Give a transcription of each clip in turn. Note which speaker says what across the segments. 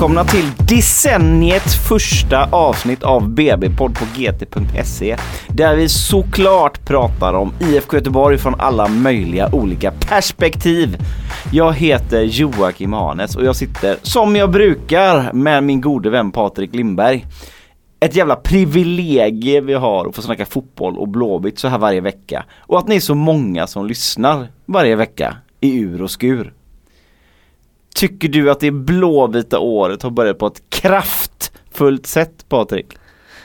Speaker 1: välkomna till decenniets första avsnitt av BB-podd på gt.se. Där vi såklart pratar om IFK Göteborg från alla möjliga olika perspektiv. Jag heter Joakim Hanes och jag sitter som jag brukar med min gode vän Patrik Lindberg. Ett jävla privilegie vi har att få snacka fotboll och Blåvitt så här varje vecka. Och att ni är så många som lyssnar varje vecka i ur och skur. Tycker du att det blåvita året har börjat på ett kraftfullt sätt Patrik?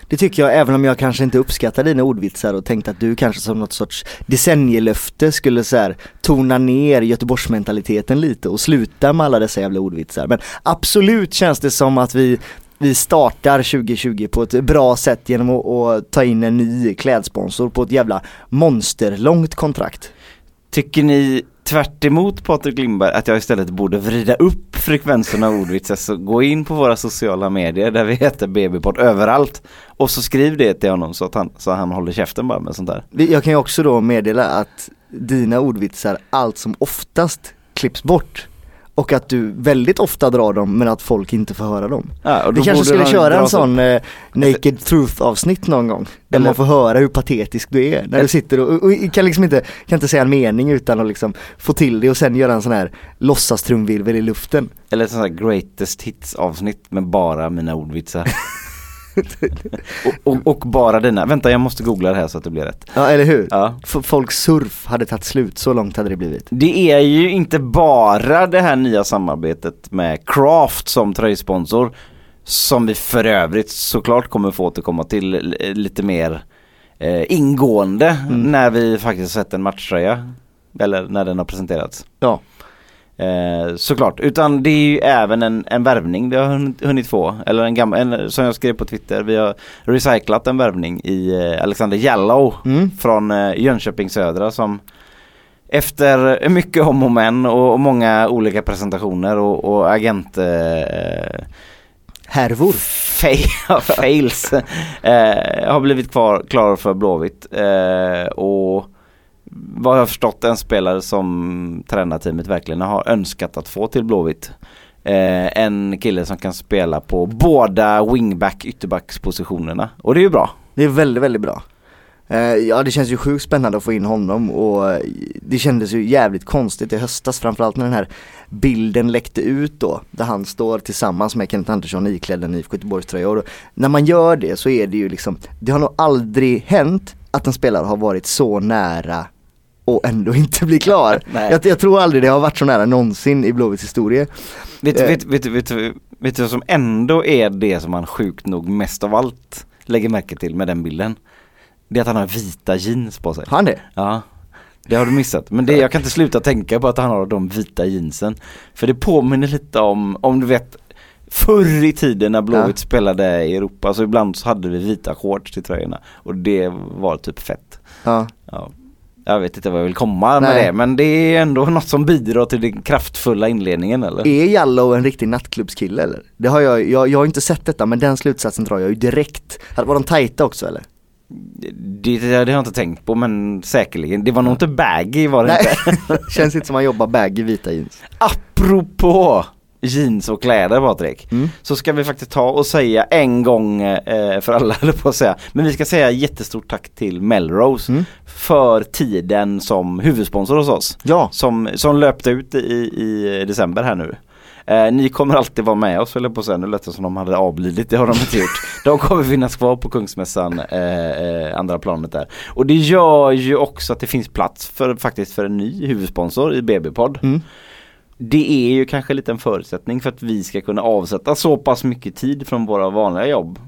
Speaker 2: Det tycker jag, även om jag kanske inte uppskattar dina ordvitsar och tänkte att du kanske som något sorts decennielöfte skulle så här, tona ner Göteborgsmentaliteten lite och sluta med alla dessa jävla ordvitsar. Men absolut känns det som att vi vi startar 2020 på ett bra sätt genom att, att ta in en ny klädsponsor på ett jävla monsterlångt kontrakt.
Speaker 1: Tycker ni tvärt emot Patrik Lindberg att jag istället borde vrida upp frekvensen av ordvitsar. Så gå in på våra sociala medier där vi heter BB-podd överallt. Och så skriv det till honom så att han, så han håller käften bara med sånt där.
Speaker 2: Jag kan ju också då meddela att dina ordvitsar allt som oftast klipps bort och att du väldigt ofta drar dem men att folk inte får höra dem.
Speaker 1: Ja,
Speaker 2: Vi kanske skulle köra en sån eh, Naked Truth avsnitt någon gång. Där
Speaker 1: Eller-
Speaker 2: man får höra hur patetisk du är. När du sitter och, och, och kan liksom inte, kan inte säga en mening utan att liksom få till det och sen göra en sån här låtsastrumvirvel i luften.
Speaker 1: Eller ett sånt här greatest hits avsnitt med bara mina ordvitsar. och, och, och bara dina. Vänta jag måste googla det här så att det blir rätt.
Speaker 2: Ja eller hur?
Speaker 1: Ja.
Speaker 2: Folks surf hade tagit slut, så långt hade det blivit.
Speaker 1: Det är ju inte bara det här nya samarbetet med Craft som tröjsponsor som vi för övrigt såklart kommer få återkomma till lite mer eh, ingående
Speaker 2: Mm.
Speaker 1: när vi faktiskt sett en matchtröja. Eller när den har presenterats.
Speaker 2: Ja.
Speaker 1: Eh, såklart, utan det är ju även en, en värvning vi har hunnit, få. Eller en gammal, en, som jag skrev på Twitter, vi har recyclat en värvning i eh, Alexander Jallow
Speaker 2: Mm.
Speaker 1: från eh, Jönköping Södra som efter mycket om och men och, och många olika presentationer och, och agent eh,
Speaker 2: Härvor.
Speaker 1: fail, fails eh, har blivit kvar, klar för Blåvitt eh, och vad jag har förstått en spelare som tränarteamet verkligen har önskat att få till Blåvitt. Eh, en kille som kan spela på båda wingback ytterbackspositionerna och det är ju bra.
Speaker 2: Det är väldigt, väldigt bra. Eh, ja det känns ju sjukt spännande att få in honom och eh, det kändes ju jävligt konstigt i höstas framförallt när den här bilden läckte ut då där han står tillsammans med Kent Andersson iklädd en IFK Göteborgs tröja och då, när man gör det så är det ju liksom, det har nog aldrig hänt att en spelare har varit så nära och ändå inte bli klar. Jag, jag tror aldrig det har varit så nära någonsin i Blåvitts historia.
Speaker 1: Vet,
Speaker 2: Eh.
Speaker 1: vet, vet, vet, vet, vet du vad som ändå är det som man sjukt nog mest av allt lägger märke till med den bilden? Det är att han har vita jeans på sig.
Speaker 2: Har han det?
Speaker 1: Ja, det har du missat. Men det, jag kan inte sluta tänka på att han har de vita jeansen. För det påminner lite om, om du vet Förr i tiden när Blåvitt
Speaker 2: Ja.
Speaker 1: spelade i Europa så ibland så hade vi vita shorts till tröjorna och det var typ fett.
Speaker 2: Ja.
Speaker 1: Ja. Jag vet inte vad jag vill komma med
Speaker 2: Nej.
Speaker 1: det men det är ändå något som bidrar till den kraftfulla inledningen eller?
Speaker 2: Är Jallow en riktig nattklubbskille eller? Det har jag, jag, jag har inte sett detta men den slutsatsen drar jag ju direkt. Var de tajta också eller?
Speaker 1: Det, det, har jag inte tänkt på men säkerligen. Det var nog inte baggy var det
Speaker 2: Nej,
Speaker 1: inte.
Speaker 2: känns inte som han jobbar bag i vita jeans.
Speaker 1: Apropå jeans och kläder Patrik.
Speaker 2: Mm.
Speaker 1: Så ska vi faktiskt ta och säga en gång eh, för alla höll på att säga. Men vi ska säga jättestort tack till Melrose
Speaker 2: Mm.
Speaker 1: för tiden som huvudsponsor hos oss.
Speaker 2: Ja,
Speaker 1: Som, som löpte ut i, i december här nu. Eh, ni kommer alltid vara med oss jag på säga. Nu lät det som de hade avlidit, det har de inte gjort. De kommer finnas kvar på Kungsmässan, eh, eh, andra planet där. Och det gör ju också att det finns plats för faktiskt för en ny huvudsponsor i BB-podd.
Speaker 2: Mm.
Speaker 1: Det är ju kanske lite en förutsättning för att vi ska kunna avsätta så pass mycket tid från våra vanliga jobb.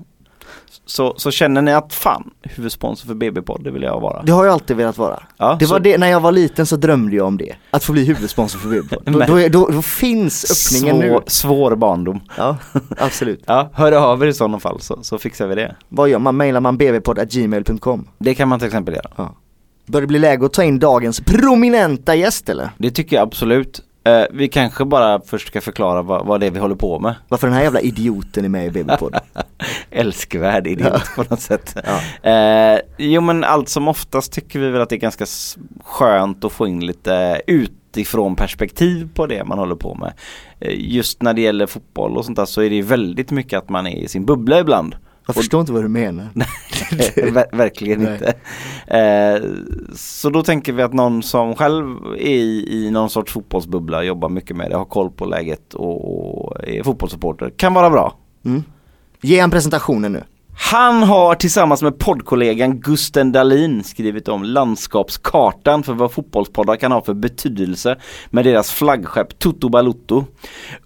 Speaker 1: Så, så känner ni att fan, huvudsponsor för BB-podd, det vill jag vara.
Speaker 2: det har jag alltid velat vara.
Speaker 1: Ja,
Speaker 2: Det
Speaker 1: så-
Speaker 2: var det, när jag var liten så drömde jag om det. Att få bli huvudsponsor för Billboard. Då, då, då, då finns öppningen
Speaker 1: svår,
Speaker 2: nu.
Speaker 1: svår barndom.
Speaker 2: Ja, absolut.
Speaker 1: Ja, hör av er i sådana fall så, så fixar vi det.
Speaker 2: Vad gör man? Mailar man bbpodd.gmail.com?
Speaker 1: Det kan man till exempel göra.
Speaker 2: Bör det bli läge att ta in dagens prominenta gäst eller?
Speaker 1: Det tycker jag absolut. Eh, vi kanske bara först ska förklara vad, vad det är vi håller på med.
Speaker 2: Varför den här jävla idioten är med i BB-podd?
Speaker 1: Älskvärd idiot
Speaker 2: Ja.
Speaker 1: på något sätt.
Speaker 2: Ja.
Speaker 1: Eh, jo men allt som oftast tycker vi väl att det är ganska skönt att få in lite utifrån perspektiv på det man håller på med. Eh, just när det gäller fotboll och sånt där så är det ju väldigt mycket att man är i sin bubbla ibland.
Speaker 2: Jag förstår inte vad du menar.
Speaker 1: Ver- verkligen
Speaker 2: Nej.
Speaker 1: inte. Eh, så då tänker vi att någon som själv är i, i någon sorts fotbollsbubbla, jobbar mycket med det, har koll på läget och, och är fotbollssupporter kan vara bra.
Speaker 2: Mm. Ge en presentationen nu.
Speaker 1: Han har tillsammans med poddkollegan Gusten Dahlin skrivit om landskapskartan för vad fotbollspoddar kan ha för betydelse med deras flaggskepp Toto Balutto.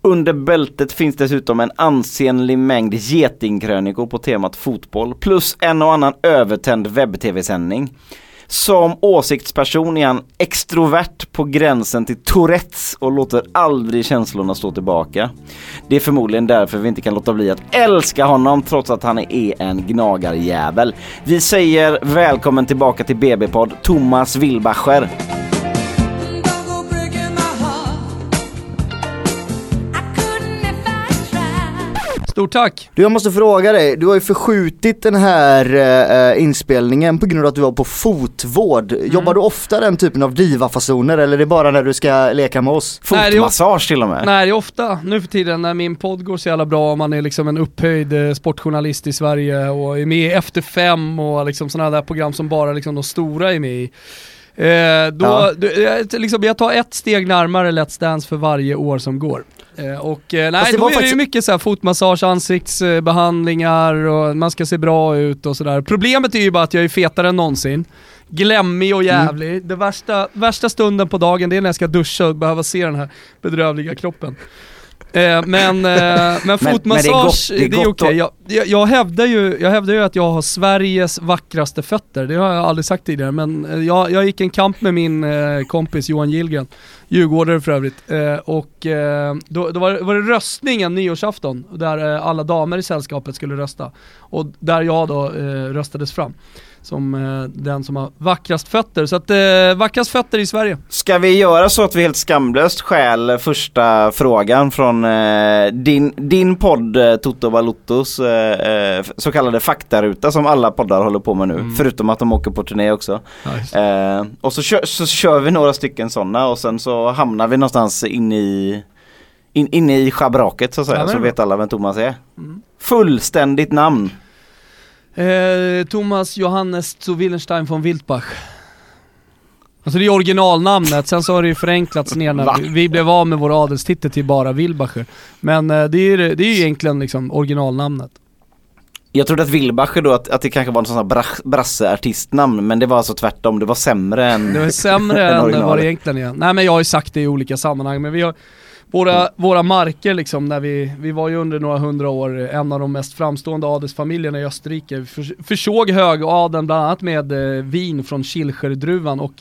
Speaker 1: Under bältet finns dessutom en ansenlig mängd getingkrönikor på temat fotboll plus en och annan övertänd webb-tv-sändning. Som åsiktsperson är han extrovert på gränsen till Tourettes och låter aldrig känslorna stå tillbaka. Det är förmodligen därför vi inte kan låta bli att älska honom trots att han är en gnagarjävel. Vi säger välkommen tillbaka till BB-podd Thomas Wilbacher.
Speaker 3: Stort tack!
Speaker 2: Du jag måste fråga dig, du har ju förskjutit den här eh, inspelningen på grund av att du var på fotvård.
Speaker 3: Mm.
Speaker 2: Jobbar du ofta den typen av divafasoner eller är det bara när du ska leka med oss?
Speaker 1: Fotmassage till och med.
Speaker 3: Nej det är ofta nu för tiden när min podd går så jävla bra och man är liksom en upphöjd eh, sportjournalist i Sverige och är med i Efter Fem och liksom sådana där program som bara liksom de stora är med i. Eh, då,
Speaker 2: Ja.
Speaker 3: du, jag, liksom, jag tar ett steg närmare Let's Dance för varje år som går. Eh, och eh, nej,
Speaker 2: det
Speaker 3: då är det
Speaker 2: faktiskt-
Speaker 3: ju mycket så här fotmassage, ansiktsbehandlingar och man ska se bra ut och sådär. Problemet är ju bara att jag är fetare än någonsin. Glemmig och jävlig. Det värsta, värsta stunden på dagen det är när jag ska duscha och behöva se den här bedrövliga kroppen. Eh, men, eh, men
Speaker 1: men det är
Speaker 3: fotmassage,
Speaker 1: gott- det
Speaker 3: det
Speaker 1: är
Speaker 3: är, okej.
Speaker 1: att-
Speaker 3: Jag, jag, jag, hävdar ju, jag hävdar ju att jag har Sveriges vackraste fötter, det har jag aldrig sagt tidigare. Men eh, jag, jag gick en kamp med min eh, kompis Johan Gillgren, djurgårdare för övrigt. Och då, då var, det, var det röstning en nyårsafton, där alla damer i sällskapet skulle rösta. Och där jag då röstades fram som eh, den som har vackrast fötter. Så att eh, vackrast fötter i Sverige.
Speaker 1: Ska vi göra så att vi helt skamlöst stjäl första frågan från eh, din, din podd eh, Toto Baluttos eh, eh, så kallade faktaruta som alla poddar håller på med nu.
Speaker 3: Mm.
Speaker 1: Förutom att de åker på turné också.
Speaker 3: Nice.
Speaker 1: Och så kör, så kör vi några stycken sådana och sen så hamnar vi någonstans in i in, inne i schabraket så att säga,
Speaker 3: Ja,
Speaker 1: så vet alla vem Thomas är.
Speaker 3: Mm.
Speaker 1: Fullständigt namn.
Speaker 3: Eh, Thomas Johannes zu Willenstein von Wildbach. Alltså det är originalnamnet, sen så har det ju förenklats ner
Speaker 1: Va?
Speaker 3: när vi, vi blev av med vår adelstitel till bara Wilbacher. Men eh, det är ju det är ju egentligen liksom originalnamnet.
Speaker 1: Jag trodde att Wilbacher då att, att det kanske var en sån här bra, brasseartistnamn men det var alltså tvärtom, det var sämre än
Speaker 3: Det var sämre
Speaker 1: än
Speaker 3: än vad det egentligen är. Nej men jag har ju sagt det i olika sammanhang, men vi har våra, våra marker liksom, när vi, vi var ju under några hundra år en av de mest framstående adelsfamiljerna i Österrike. Vi för, försåg högadeln bland annat med eh, vin från Kilcherdruvan och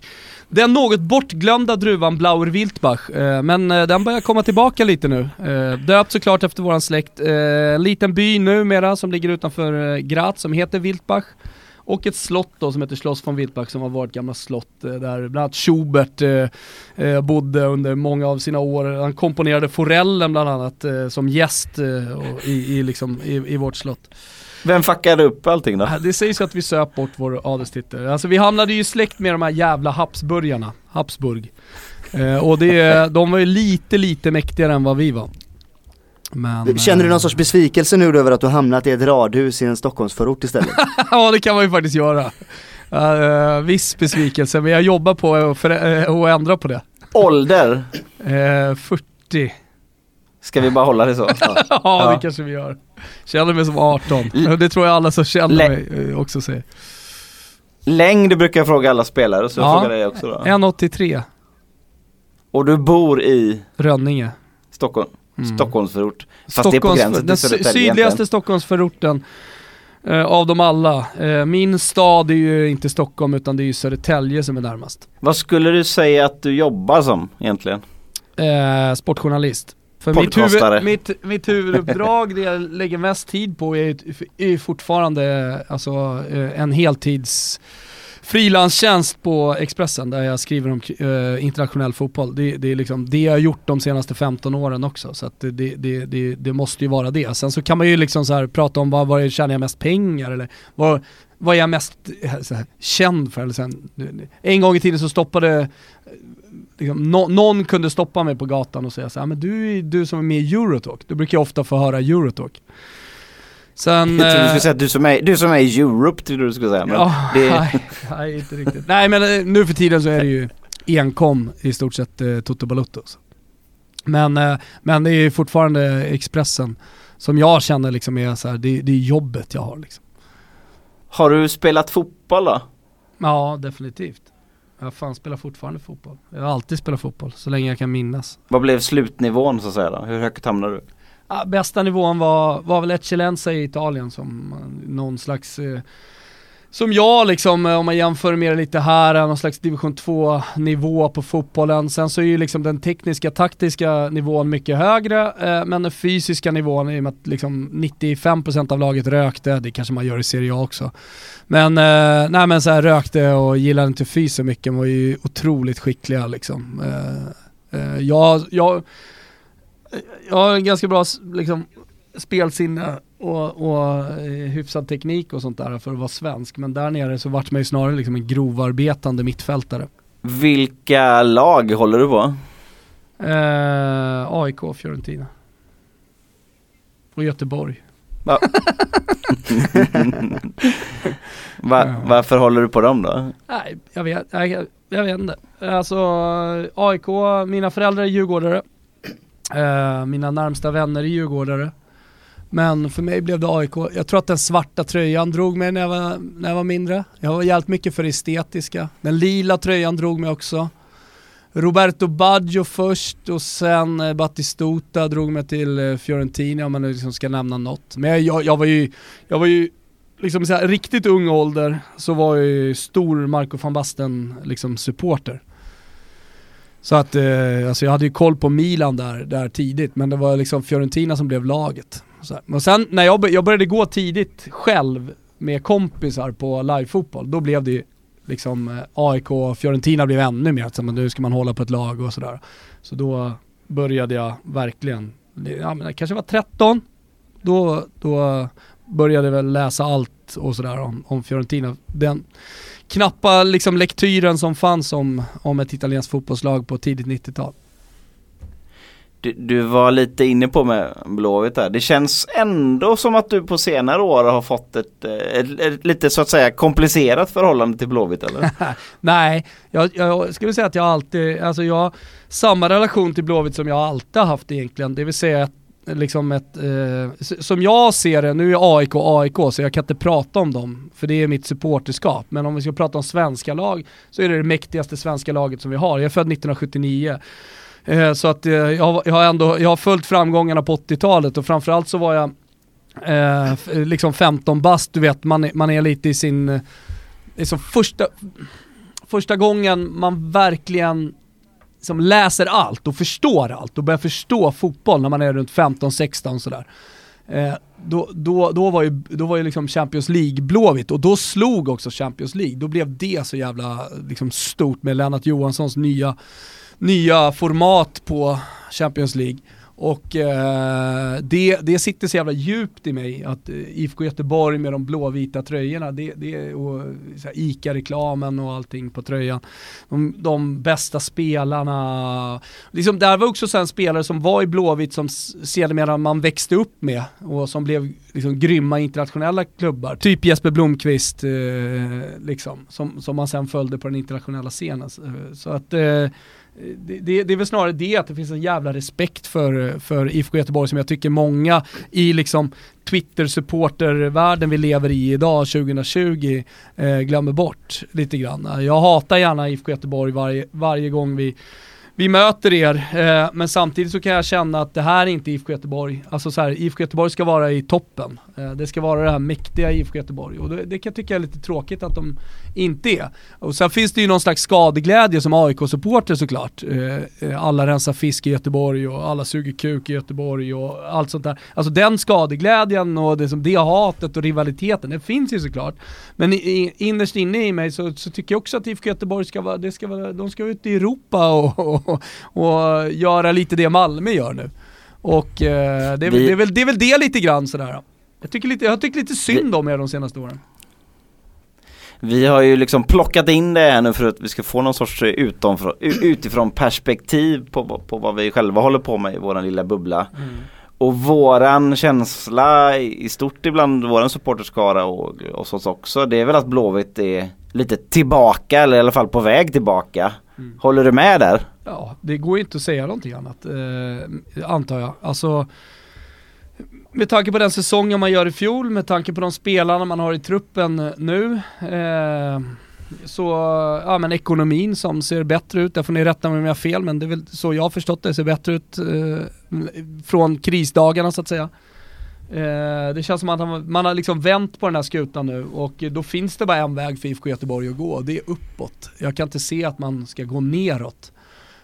Speaker 3: den något bortglömda druvan Blauer Wildbach, eh, men eh, den börjar komma tillbaka lite nu. Eh, döpt såklart efter våran släkt. Eh, en liten by numera som ligger utanför eh, Graz som heter Wildbach. Och ett slott då som heter Schloss von Wildbach som har varit gammalt slott eh, där bland annat Schubert eh, eh, bodde under många av sina år. Han komponerade Forellen bland annat eh, som gäst eh, i, i, liksom, i, i vårt slott.
Speaker 1: Vem fuckade upp allting då?
Speaker 3: Det sägs att vi söp bort vår adelstitel. Alltså vi hamnade ju i släkt med de här jävla Habsburgarna, Habsburg. Eh, och det, de var ju lite, lite mäktigare än vad vi var. Men,
Speaker 2: Känner du
Speaker 3: eh,
Speaker 2: någon sorts besvikelse nu då över att du hamnat i ett radhus i en Stockholmsförort istället?
Speaker 3: ja det kan man ju faktiskt göra. Uh, viss besvikelse, men jag jobbar på att för, uh, att ändra på det.
Speaker 1: Ålder?
Speaker 3: Eh, 40.
Speaker 1: Ska vi bara hålla det så?
Speaker 3: ja,
Speaker 1: Ja.
Speaker 3: det kanske vi gör. Känner mig som 18. Det tror jag alla som känner
Speaker 1: Lä-
Speaker 3: mig eh, också säger.
Speaker 1: Längd brukar jag fråga alla spelare så jag
Speaker 3: Ja.
Speaker 1: frågar dig också då.
Speaker 3: 1,83.
Speaker 1: Och du bor i
Speaker 3: Rönninge.
Speaker 1: Stockholm?
Speaker 3: Mm.
Speaker 1: Stockholmsförort? Fast det är på
Speaker 3: Stockholms-
Speaker 1: gränsen
Speaker 3: den
Speaker 1: till
Speaker 3: sydligaste
Speaker 1: egentligen.
Speaker 3: Stockholmsförorten eh, av dem alla. Eh, min stad är ju inte Stockholm utan det är ju Södertälje som är närmast.
Speaker 1: Vad skulle du säga att du jobbar som egentligen?
Speaker 3: Eh, sportjournalist. För mitt, huvud, mitt, mitt huvuduppdrag, det jag lägger mest tid på är, är fortfarande alltså, eh, en heltids frilanstjänst på Expressen där jag skriver om eh, internationell fotboll. Det, det är liksom det jag har gjort de senaste 15 åren också. Så att det, det, det, det, det måste ju vara det. Sen så kan man ju liksom så här prata om vad, vad tjänar jag mest pengar eller vad, vad är jag mest eh, så här, känd för? Eller sen, en gång i tiden så stoppade eh, Liksom, no, någon kunde stoppa mig på gatan och säga så här, men du du som är med i Eurotalk. Du brukar jag ofta få höra Eurotalk. Sen...
Speaker 1: Jag trodde du
Speaker 3: eh,
Speaker 1: skulle säga att du som är, du som är i Europe, trodde du skulle säga. Men
Speaker 3: Ja,
Speaker 1: det,
Speaker 3: nej, nej, inte riktigt. Nej men eh, nu för tiden så är det ju enkom i stort sett eh, Toto Balutto. så. Men, eh, men det är ju fortfarande Expressen som jag känner liksom är så här, det, det är jobbet jag har liksom.
Speaker 1: har du spelat fotboll då?
Speaker 3: Ja, definitivt. Jag fan spelar fortfarande fotboll. Jag har alltid spelat fotboll, så länge jag kan minnas.
Speaker 1: Vad blev slutnivån så att säga då? Hur högt hamnade du?
Speaker 3: Ja, bästa nivån var, var väl Eccellenza i Italien som någon slags eh, som jag liksom, eh, om man jämför med det lite här, eh, någon slags division 2 nivå på fotbollen. Sen så är ju liksom den tekniska, taktiska nivån mycket högre, eh, men den fysiska nivån, i och med att liksom 95% av laget rökte, det kanske man gör i Serie A också. Men, eh, nej men så här, rökte och gillade inte fys så mycket, var ju otroligt skickliga liksom. Eh, eh, jag, jag, jag har en ganska bra liksom, spelsinne och, och eh, hyfsad teknik och sånt där för att vara svensk. Men där nere så vart man ju snarare liksom en grovarbetande mittfältare.
Speaker 1: Vilka lag håller du på?
Speaker 3: Eh, AIK, Fiorentina. Och Göteborg.
Speaker 1: Va? Va, varför håller du på dem då?
Speaker 3: Nej, jag vet, jag, jag vet inte. Alltså AIK, mina föräldrar är djurgårdare. Eh, mina närmsta vänner är djurgårdare. Men för mig blev det AIK. Jag tror att den svarta tröjan drog mig när jag var, när jag var mindre. Jag var jävligt mycket för det estetiska. Den lila tröjan drog mig också. Roberto Baggio först och sen eh, Battistuta drog mig till eh, Fiorentina om man nu liksom ska nämna något. Men jag, jag, jag var ju, jag var ju liksom så här, riktigt ung ålder så var jag ju stor Marco van Basten liksom supporter. Så att, eh, alltså jag hade ju koll på Milan där, där tidigt, men det var liksom Fiorentina som blev laget. Så här. Men sen när jag, jag började gå tidigt själv med kompisar på livefotboll, då blev det ju liksom eh, AIK och Fiorentina blev ännu mer, så, men nu ska man hålla på ett lag och sådär. Så då började jag verkligen, ja men jag kanske var 13, då, då började jag väl läsa allt och sådär om, om Fiorentina. Den knappa liksom lektyren som fanns om, om ett italienskt fotbollslag på tidigt 90-tal.
Speaker 1: Du, du var lite inne på med Blåvitt där. Det känns ändå som att du på senare år har fått ett, eh, ett, ett lite så att säga komplicerat förhållande till Blåvitt eller?
Speaker 3: Nej, jag, jag skulle säga att jag alltid, alltså jag samma relation till Blåvitt som jag alltid har haft egentligen. Det vill säga att liksom ett, eh, som jag ser det, nu är AIK AIK så jag kan inte prata om dem, för det är mitt supporterskap. Men om vi ska prata om svenska lag så är det det mäktigaste svenska laget som vi har. Jag är född 1979. Eh, så att eh, jag, har- jag har ändå, jag har följt framgångarna på 80-talet och framförallt så var jag eh, liksom 15 bast, du vet man är, man är lite i sin, eh, liksom första, första gången man verkligen som läser allt och förstår allt och börjar förstå fotboll när man är runt 15-16 sådär. Eh, då, då, då var ju, då var ju liksom Champions League blåvitt och då slog också Champions League. Då blev det så jävla liksom, stort med Lennart Johanssons nya, nya format på Champions League. Och eh, det, det sitter så jävla djupt i mig att eh, IFK Göteborg med de blåvita tröjorna, det, det, och ICA-reklamen och allting på tröjan. De, de bästa spelarna. Liksom, där var också sen en spelare som var i Blåvitt som sedermera man växte upp med och som blev liksom, grymma internationella klubbar. Typ Jesper Blomqvist, eh, liksom, som, som man sen följde på den internationella scenen. Så eh, att eh, det, det, det är väl snarare det att det finns en jävla respekt för, för IFK Göteborg som jag tycker många i liksom Twitter-supportervärlden vi lever i idag, 2020, eh, glömmer bort lite grann. Jag hatar gärna IFK Göteborg varje, varje gång vi vi möter er, eh, men samtidigt så kan jag känna att det här är inte IFK Göteborg. Alltså så här, IFK Göteborg ska vara i toppen. Eh, det ska vara det här mäktiga IFK Göteborg och det, det kan jag tycka är lite tråkigt att de inte är. Och sen finns det ju någon slags skadeglädje som AIK-supporter såklart. Eh, eh alla rensar fisk i Göteborg och alla suger kuk i Göteborg och allt sånt där. Alltså den skadeglädjen och det, som det hatet och rivaliteten, det finns ju såklart. Men i, i, innerst inne i mig så, så tycker jag också att IFK Göteborg ska vara, det ska vara, de ska ut i Europa och, och, och göra lite det Malmö gör nu. Och eh, det, är, väl-
Speaker 1: Vi-
Speaker 3: det, är väl, det är väl det lite grann sådär. Jag tycker lite, jag har tyckt lite synd om er de senaste åren.
Speaker 1: Vi har ju liksom plockat in det här nu för att vi ska få någon sorts utomfrån, u- utifrån perspektiv på, på vad vi själva håller på med i våran lilla bubbla. Och våran känsla i stort ibland våran supporterskara och oss oss också det är väl att Blåvitt är lite tillbaka eller i alla fall på väg tillbaka. Håller du med där?
Speaker 3: Ja, det går ju inte att säga någonting annat, eh, antar jag. Alltså, med tanke på den säsongen man gör i fjol, med tanke på de spelarna man har i truppen eh, nu, eh, så, ja men ekonomin som ser bättre ut, där får ni rätta mig om jag har fel, men det är väl så jag har förstått det, ser bättre ut eh, från krisdagarna så att säga. Eh, det känns som att man, man har liksom vänt på den här skutan nu och då finns det bara en väg för IFK Göteborg att gå och det är uppåt. Jag kan inte se att man ska gå neråt.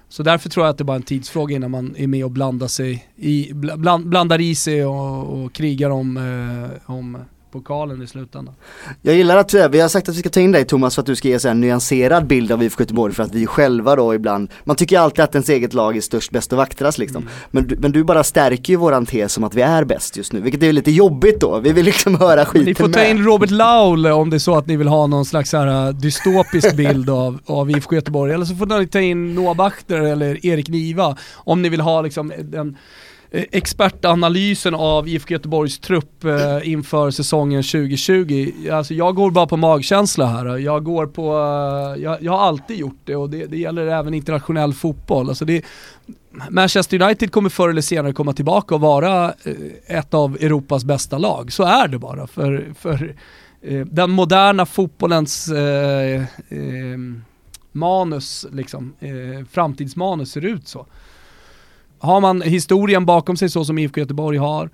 Speaker 3: Så därför tror jag att det bara är en tidsfråga innan man är med och blandar, sig i, bland, blandar i sig och, och krigar om, eh, om pokalen i slutändan.
Speaker 2: Jag gillar att eh, vi har sagt att vi ska ta in dig Thomas för att du ska ge en nyanserad bild av IFK Göteborg för att vi själva då ibland, man tycker alltid att ens eget lag är störst, bäst och vackrast liksom.
Speaker 3: Mm.
Speaker 2: Men, du, men du bara stärker ju våran tes om att vi är bäst just nu, vilket är lite jobbigt då. Vi vill liksom höra skiten
Speaker 3: Ni får ta
Speaker 2: med.
Speaker 3: in Robert Laul om det är så att ni vill ha någon slags här, uh, dystopisk bild av, av IFK Göteborg. Eller så får ni ta in Noah Bachter eller Erik Niva om ni vill ha liksom den eh, Eh, expertanalysen av IFK Göteborgs trupp eh, inför säsongen 2020. Alltså jag går bara på magkänsla här. Jag går på, eh, jag, jag har alltid gjort det och det, det gäller även internationell fotboll. Alltså det, Manchester United kommer förr eller senare komma tillbaka och vara eh, ett av Europas bästa lag. Så är det bara. För, för eh, den moderna fotbollens eh, eh, manus, liksom, eh, framtidsmanus ser ut så. Har man historien bakom sig så som IFK Göteborg har,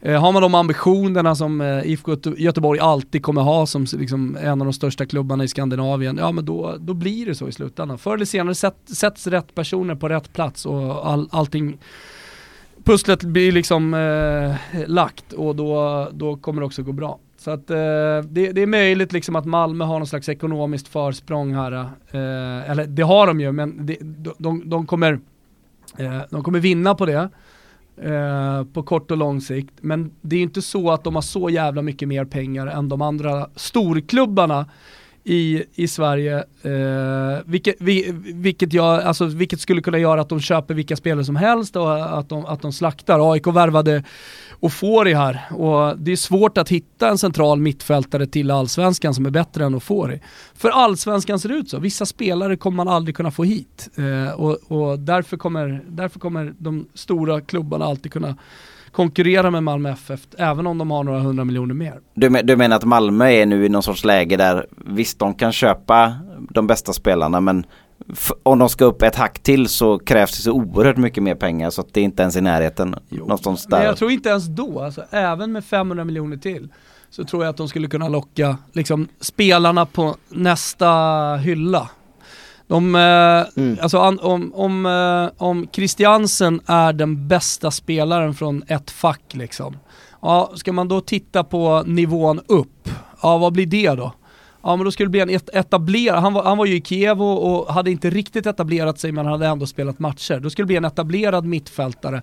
Speaker 3: eh, har man de ambitionerna som eh, IFK Göteborg alltid kommer ha som liksom, en av de största klubbarna i Skandinavien, ja men då, då blir det så i slutändan. Förr eller senare sätt, sätts rätt personer på rätt plats och all, allting pusslet blir liksom eh, lagt och då, då kommer det också gå bra. Så att eh, det, det är möjligt liksom att Malmö har någon slags ekonomiskt försprång här. Eh, eller det har de ju, men det, de, de, de, kommer, Eh, de kommer vinna på det. Eh, på kort och lång sikt. Men det är ju inte så att de har så jävla mycket mer pengar än de andra storklubbarna i, i Sverige. Eh, vilket, vi, vilket, jag, alltså, vilket skulle kunna göra att de köper vilka spelare som helst och att de, att de slaktar. AIK värvade Ofori här och det är svårt att hitta en central mittfältare till allsvenskan som är bättre än Ofori. För allsvenskan ser ut så, vissa spelare kommer man aldrig kunna få hit eh, och, och därför, kommer, därför kommer de stora klubbarna alltid kunna konkurrera med Malmö FF även om de har några hundra miljoner mer.
Speaker 1: Du, men- du menar att Malmö är nu i någon sorts läge där visst de kan köpa de bästa spelarna men om de ska upp ett hack till så krävs det så oerhört mycket mer pengar så att det är inte ens i närheten. Någonstans
Speaker 3: Men
Speaker 1: där.
Speaker 3: jag tror inte ens då, alltså, även med 500 miljoner till, så tror jag att de skulle kunna locka liksom, spelarna på nästa hylla. De, eh,
Speaker 2: Mm.
Speaker 3: alltså, an, om, om, eh, om Christiansen är den bästa spelaren från ett fack liksom, ja, ska man då titta på nivån upp, ja vad blir det då? Ja men då skulle det bli en etablerad, han var, han var ju i Kiev och, och hade inte riktigt etablerat sig men hade ändå spelat matcher. Då skulle det bli en etablerad mittfältare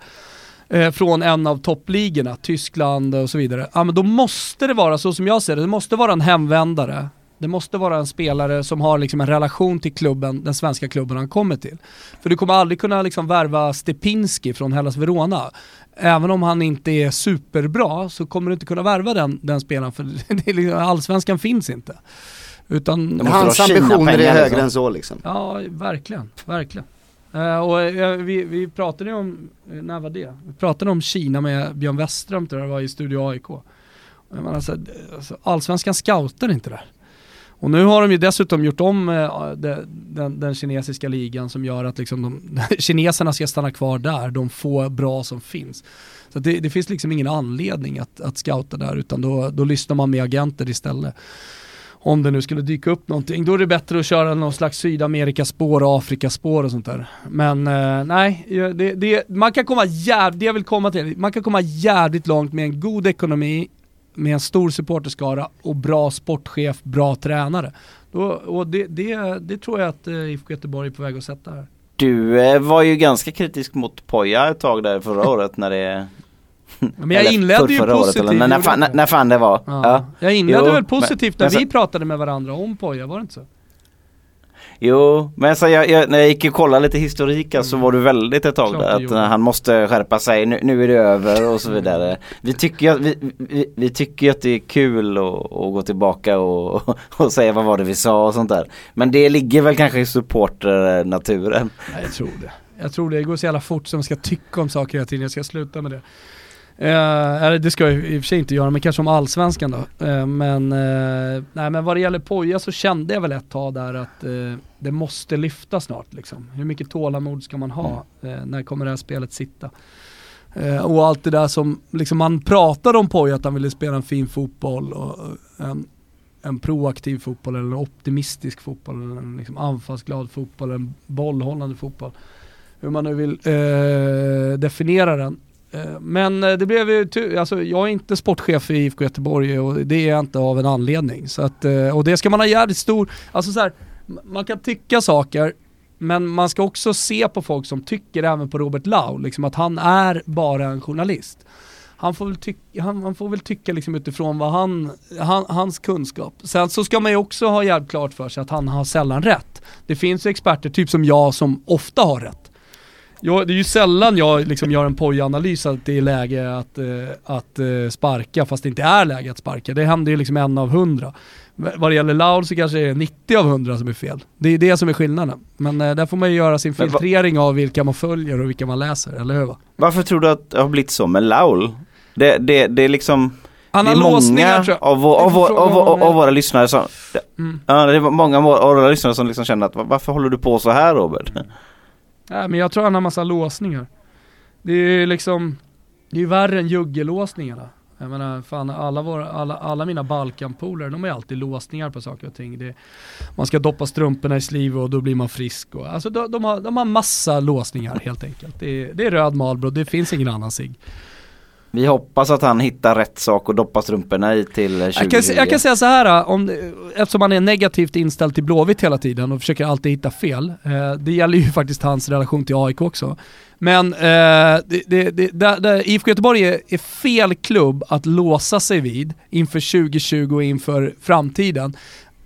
Speaker 3: eh, från en av toppligorna, Tyskland och så vidare. Ja men då måste det vara, så som jag ser det, det måste vara en hemvändare. Det måste vara en spelare som har liksom en relation till klubben, den svenska klubben han kommer till. För du kommer aldrig kunna liksom värva Stepinski från Hellas Verona. Även om han inte är superbra så kommer du inte kunna värva den, den spelaren för det är liksom, allsvenskan finns inte. Utan,
Speaker 2: Hans ambitioner är
Speaker 1: Kina-pengar,
Speaker 2: högre
Speaker 1: liksom.
Speaker 2: än så liksom.
Speaker 3: Ja, verkligen, verkligen. Eh, och eh, vi, vi pratade ju om, uh, när var det? Vi pratade om Kina med Björn Westström tror jag det var i Studio AIK. Och Jag menar, alltså, alltså, allsvenskan scoutar inte där. Och nu har de ju dessutom gjort om eh, de- den, den kinesiska ligan som gör att liksom de, kineserna ska stanna kvar där, de få bra som finns. Så det, det finns liksom ingen anledning att, att scouta där utan då, då lyssnar man med agenter istället. Om det nu skulle dyka upp någonting, då är det bättre att köra någon slags Sydamerikaspår och Afrikaspår och sånt där. Men eh, nej, det, det, man kan komma jävligt, det jag vill komma till, man kan komma jävligt långt med en god ekonomi, med en stor supporterskara och bra sportchef, bra tränare. Då, och det, det, det tror jag att eh, IFK Göteborg är på väg att sätta här.
Speaker 1: Du eh, var ju ganska kritisk mot Poja ett tag där förra året när det...
Speaker 3: Men jag inledde ju
Speaker 1: året,
Speaker 3: positivt.
Speaker 1: eller när, när, fan, när, när fan det var.
Speaker 3: Ja.
Speaker 1: Ja.
Speaker 3: Jag inledde
Speaker 1: Jo,
Speaker 3: väl
Speaker 1: men-
Speaker 3: positivt
Speaker 1: men
Speaker 3: när
Speaker 1: så-
Speaker 3: vi pratade med varandra om Poja, var det inte så?
Speaker 1: Jo, men så jag, jag, när jag gick och kollade lite historik så var du väldigt ett tag där att
Speaker 3: gjorde.
Speaker 1: han måste skärpa sig, nu, nu är det över och så vidare. Vi tycker vi, vi, vi tycker att det är kul att, att gå tillbaka och, och säga vad var det vi sa och sånt där. Men det ligger väl kanske i supporternaturen.
Speaker 3: Jag tror det. Jag tror det, det går så jävla fort som ska tycka om saker hela tiden, jag ska sluta med det. Eh, det ska jag i och för sig inte göra, men kanske om allsvenskan då. Eh, men, eh, nej, men vad det gäller Poja så kände jag väl ett tag där att eh, det måste lyfta snart liksom. Hur mycket tålamod ska man ha? Eh, när kommer det här spelet sitta? Eh, och allt det där som, liksom man pratade om Poja att han ville spela en fin fotboll och och en, en proaktiv fotboll eller en optimistisk fotboll eller en liksom anfallsglad fotboll, en bollhållande fotboll. Hur man nu vill eh, definiera den. Eh, men eh, det blev ju, tur, alltså jag är inte sportchef i IFK Göteborg och det är jag inte av en anledning. Så att, eh, och det ska man ha jävligt stor, alltså så här, man kan tycka saker men man ska också se på folk som tycker även på Robert Lau, liksom att han är bara en journalist. Han får väl, tycka, han, han får väl tycka liksom utifrån vad han, han, hans kunskap. Sen så ska man ju också ha jävligt klart för sig att han har sällan rätt. Det finns ju experter, typ som jag, som ofta har rätt. Jag, det är ju sällan jag liksom gör en pojanalys att det är läge att, eh, att eh, sparka fast det inte är läge att sparka. Det händer ju liksom en av hundra. Vad det gäller Laul så kanske det är 90 av 100 som är fel. Det är det som är skillnaden. Men eh, där får man ju göra sin filtrering av vilka man följer och vilka man läser, eller hur? va?
Speaker 1: Varför tror du att det har blivit så med Laul? Det, det, det är liksom
Speaker 3: Han
Speaker 1: det
Speaker 3: har
Speaker 1: är
Speaker 3: låsningar
Speaker 1: många
Speaker 3: tror jag.
Speaker 1: av, vår, av, vår,
Speaker 3: fråga
Speaker 1: av, vår,
Speaker 3: honom.
Speaker 1: av våra lyssnare som
Speaker 3: Mm.
Speaker 1: Ja det är många av våra lyssnare som liksom känner att "Va- varför håller du på så här Robert?
Speaker 3: Nej men jag tror han har massa låsningar. Det är ju liksom, det är ju värre än juggelåsningarna. Jag menar, fan alla, våra, alla, alla mina Balkanpolare, de har ju alltid låsningar på saker och ting. Det, man ska doppa strumporna i sliv och då blir man frisk. Och, alltså de, de, har, de har massa låsningar helt enkelt. Det är, det är röd Marlboro, det finns ingen annan sig.
Speaker 1: Vi hoppas att han hittar rätt sak och doppar strumporna i till 2020.
Speaker 3: Jag kan, jag kan säga så här, om eftersom han är negativt inställd till Blåvitt hela tiden och försöker alltid hitta fel. Eh, det gäller ju faktiskt hans relation till AIK också. Men eh, det, det, det, där, där IFK Göteborg är, är fel klubb att låsa sig vid inför 2020 och inför framtiden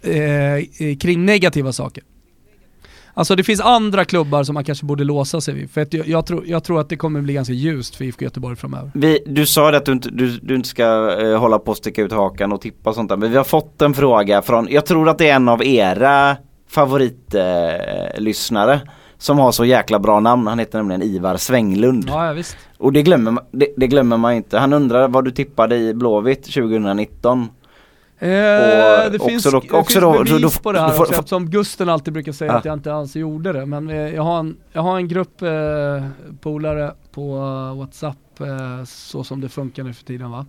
Speaker 3: eh, kring negativa saker. Alltså det finns andra klubbar som man kanske borde låsa sig vid. För att jag, jag, tror, jag tror att det kommer bli ganska ljust för IFK Göteborg framöver.
Speaker 1: Vi, du sa det att du inte, du, du inte ska eh, hålla på och sticka ut hakan och tippa och sånt där. Men vi har fått en fråga från, jag tror att det är en av era favoritlyssnare eh, som har så jäkla bra namn. Han heter nämligen Ivar Svänglund.
Speaker 3: Ja, ja visst.
Speaker 1: Och det glömmer, man, det, det glömmer man inte. Han undrar vad du tippade i Blåvitt 2019.
Speaker 3: Eh, det
Speaker 1: också
Speaker 3: finns,
Speaker 1: då- också
Speaker 3: finns
Speaker 1: då-
Speaker 3: bevis
Speaker 1: då-
Speaker 3: på det här också, eftersom Gusten alltid brukar säga
Speaker 1: Ja.
Speaker 3: att jag inte alls gjorde det. Men eh, jag har en, jag har en grupp eh, polare på eh, Whatsapp, eh, så som det funkar nu för tiden va.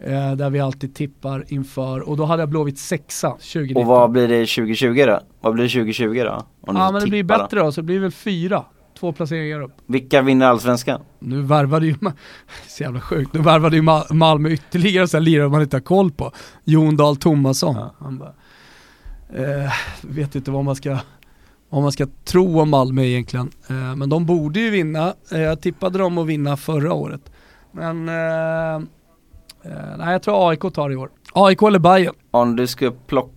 Speaker 3: Eh, där vi alltid tippar inför, och då hade jag Blåvitt sexa 2019.
Speaker 1: Och vad blir det 2020 då? Vad blir det 2020 då?
Speaker 3: Ja
Speaker 1: får
Speaker 3: men det blir
Speaker 1: tippa då.
Speaker 3: bättre då, så det blir väl fyra. Två placeringar upp.
Speaker 1: Vilka vinner allsvenskan?
Speaker 3: Nu värvade ju, så jävla sjukt, nu värvade ju Ma- Malmö ytterligare så här lirare man inte har koll på. Jon Dahl Tomasson.
Speaker 1: Ja.
Speaker 3: Han bara, eh, vet inte vad man ska vad man ska tro om Malmö egentligen. Eh, men de borde ju vinna. Eh, jag tippade dem att vinna förra året. Men eh, eh, nej, jag tror AIK tar det i år. AIK eller Bayern.
Speaker 1: Om du skulle plocka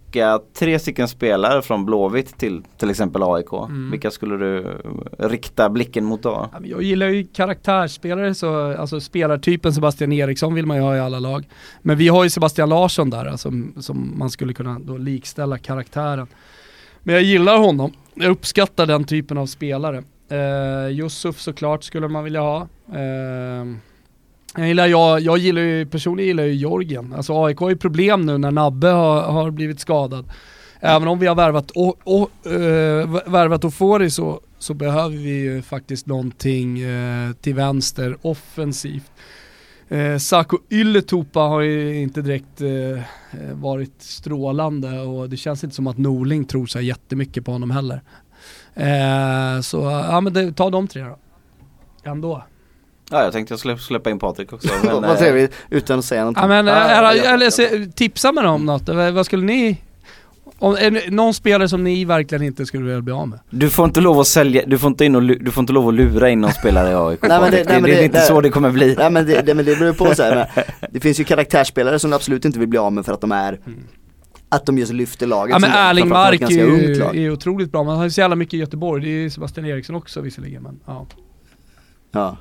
Speaker 1: tre stycken spelare från Blåvitt till till exempel AIK.
Speaker 3: Mm.
Speaker 1: Vilka skulle du rikta blicken mot då?
Speaker 3: Jag gillar ju karaktärsspelare, så, alltså spelartypen Sebastian Eriksson vill man ju ha i alla lag. Men vi har ju Sebastian Larsson där, alltså, som man skulle kunna då likställa karaktären. Men jag gillar honom, jag uppskattar den typen av spelare. Eh, Yusuf såklart skulle man vilja ha. Eh, jag, gillar, jag, jag gillar ju, personligen gillar ju Jorgen. Alltså AIK har ju problem nu när Nabbe har, har blivit skadad. även om vi har värvat, och, eh, och, uh, värvat Ofori så, så behöver vi ju faktiskt någonting uh, till vänster offensivt. Eh, uh, Sako Ylätupa har ju inte direkt uh, varit strålande och det känns inte som att Norling tror sig jättemycket på honom heller. Så ja men det, ta de tre då. Ändå.
Speaker 1: Ja, jag tänkte jag skulle släppa in Patrik också. Men,
Speaker 2: Vad
Speaker 1: eh,
Speaker 2: trevligt, utan att säga någonting.
Speaker 3: Ja, men,
Speaker 1: Ja,
Speaker 3: eller, eller, tipsa mig om något, vad vad skulle ni om, är det någon spelare som ni verkligen inte skulle vilja bli av med?
Speaker 1: Du får inte lov att sälja, du får inte, in och, du får inte lov att lura in någon spelare i AIK.
Speaker 2: Nej, men det-
Speaker 1: Patrik.
Speaker 2: nej, men
Speaker 1: det, det,
Speaker 2: det-
Speaker 1: är inte
Speaker 2: det-
Speaker 1: så det kommer bli.
Speaker 2: Nej men det, det, men det beror på så här, men det finns ju karaktärsspelare som du absolut inte vill bli av med för att de är Att de just lyfter laget
Speaker 3: Ja men Erling Mark är ju, är otroligt bra, man har ju så jävla mycket i Göteborg, det är ju Sebastian Eriksson också visserligen men ja.
Speaker 2: Ja.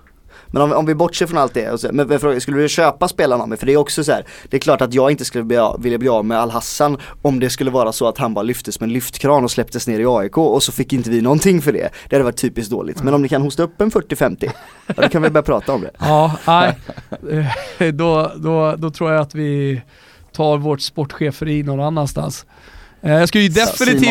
Speaker 2: Men om, om vi bortser från allt det, och så, men men fråga, skulle du köpa spelarna av mig? För det är också så här, det är klart att jag inte skulle bli, vilja bli av med Al-Hassan om det skulle vara så att han bara lyftes med en lyftkran och släpptes ner i AIK och så fick inte vi någonting för det. Det hade varit typiskt dåligt. Men om ni kan hosta upp en 40-50, ja, då kan vi börja prata om det.
Speaker 3: Ja, nej. Eh, då, då, då tror jag att vi tar vårt sportcheferi någon annanstans. Eh, Jag skulle ju definitivt.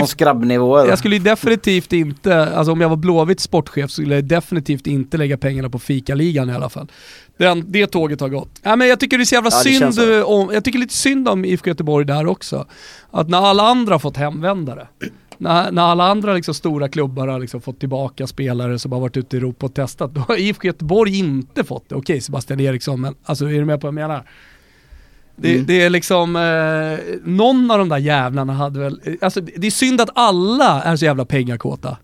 Speaker 3: Jag skulle ju definitivt inte, alltså om jag var Blåvitts sportchef skulle jag definitivt inte lägga pengarna på fikaligan i alla fall. Den, det tåget har gått. Ja, men jag tycker det är så jävla
Speaker 2: Ja,
Speaker 3: synd
Speaker 2: så.
Speaker 3: om, jag tycker lite synd om IFK Göteborg där också. Att när alla andra har fått hemvändare, när, när alla andra liksom stora klubbar har liksom fått tillbaka spelare som har varit ute i Europa och testat, då har IFK Göteborg inte fått det. Okej Sebastian Eriksson, men alltså är du med på vad jag menar? Det,
Speaker 2: Mm.
Speaker 3: det är liksom, eh, någon av de där jävlarna hade väl, eh, alltså det är synd att alla är så jävla pengakåta.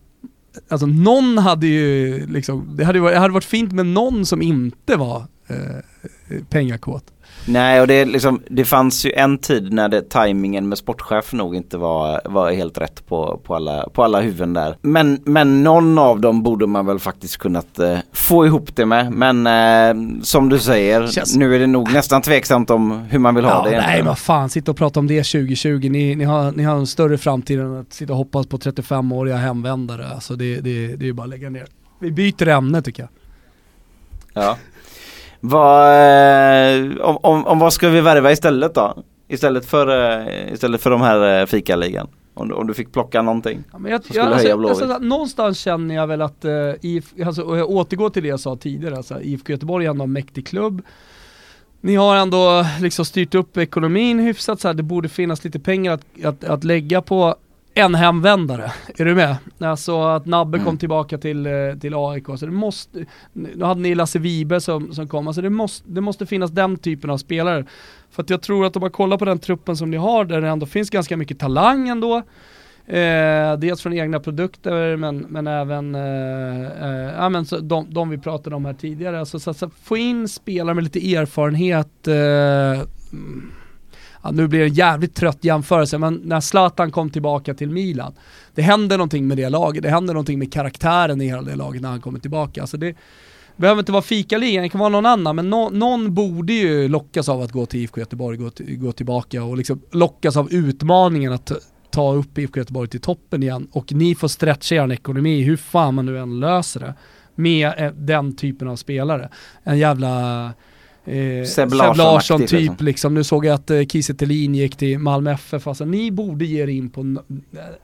Speaker 3: Alltså någon hade ju liksom, det hade, varit, det hade varit fint med någon som inte var eh, pengakåt.
Speaker 1: Nej och det, liksom, det fanns ju en tid när det, tajmingen med sportchef nog inte var, var helt rätt på, på, alla, på alla huvuden där. Men, men någon av dem borde man väl faktiskt kunnat eh, få ihop det med. Men eh, som du säger,
Speaker 3: Känns-
Speaker 1: nu är det nog nästan tveksamt om hur man vill ha
Speaker 3: Ja,
Speaker 1: det.
Speaker 3: nej
Speaker 1: egentligen.
Speaker 3: men vad fan, sitta och prata om det 2020. Ni, ni, har, ni har en större framtid än att sitta och hoppas på 35-åriga hemvändare. Alltså det, det, det är ju bara att lägga ner. Vi byter ämne tycker jag.
Speaker 1: Ja. Vad, eh, om, om, om vad ska vi värva istället då? Istället för, eh, istället för de här eh, fikaligan? Om, du- om du fick plocka någonting?
Speaker 3: Ja, men jag,
Speaker 1: Som skulle
Speaker 3: jag,
Speaker 1: höja
Speaker 3: alltså, alltså, någonstans känner jag väl att, uh, IF, alltså, och jag återgår till det jag sa tidigare, alltså, IFK Göteborg är ändå en mäktig klubb. Ni har ändå liksom styrt upp ekonomin hyfsat, så här, det borde finnas lite pengar att, att, att lägga på en hemvändare. Är du med? Alltså att Nabbe
Speaker 1: Mm.
Speaker 3: kom tillbaka till, eh, till AIK. Så det måste, nu hade ni Lasse Vibe som, som kom, alltså det måste, det måste finnas den typen av spelare. För att jag tror att om man kollar på den truppen som ni har, där det ändå finns ganska mycket talang ändå. Eh, dels från egna produkter men, men även eh, eh, ja, men så de, de vi pratade om här tidigare. Alltså, så, så, få in spelare med lite erfarenhet. Eh, mm, ja, nu blir det en jävligt trött jämförelse men när Zlatan kom tillbaka till Milan. Det händer någonting med det laget, det händer någonting med karaktären i hela det laget när han kommer tillbaka. Alltså det, behöver inte vara fikaligan, det kan vara någon annan, men no någon borde ju lockas av att gå till IFK Göteborg, gå, till, gå tillbaka och liksom lockas av utmaningen att ta- upp IFK Göteborg till toppen igen. Och ni får stretcha er ekonomi, hur fan man nu än löser det, med eh, den typen av spelare. En jävla eh,
Speaker 1: Seb
Speaker 3: Larsson typ
Speaker 1: liksom.
Speaker 3: liksom. Nu såg jag att eh, Kiese gick till Malmö FF. Alltså, ni borde ge er in på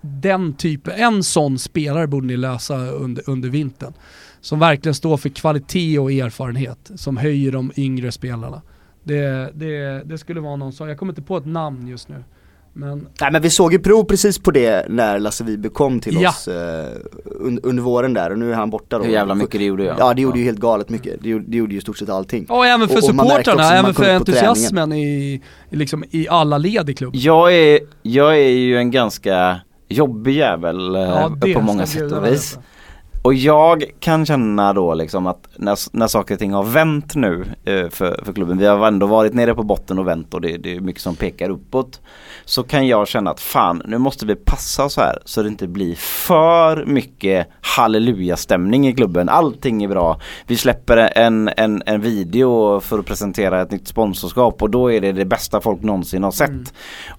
Speaker 3: den typen, en sån spelare borde ni lösa under, under vintern. Som verkligen står för kvalitet och erfarenhet, som höjer de yngre spelarna. Det, det, det skulle vara någon sån, jag kommer inte på ett namn just nu. Men
Speaker 2: Nej men vi såg ju prov precis på det när Lasse Vibe kom till
Speaker 3: Ja.
Speaker 2: oss eh, un, under våren där och nu är han borta då.
Speaker 1: Hur jävla mycket det gjorde jag.
Speaker 2: Ja det gjorde ju helt galet mycket, det gjorde, det gjorde ju stort sett allting.
Speaker 3: och även för
Speaker 2: Och-
Speaker 3: supportrarna, även för entusiasmen i, i, liksom, i alla led i klubben.
Speaker 1: Jag är, jag är ju en ganska jobbig jävel eh,
Speaker 3: Ja,
Speaker 1: på många sätt och vis. Och jag kan känna då liksom att när, när saker och ting har vänt nu eh, för, för klubben, vi har ändå varit nere på botten och vänt och det, det är mycket som pekar uppåt. Så kan jag känna att fan nu måste vi passa så här så det inte blir för mycket halleluja-stämning i klubben. Allting är bra. Vi släpper en, en, en video för att presentera ett nytt sponsorskap och då är det det bästa folk någonsin har sett.
Speaker 3: Mm.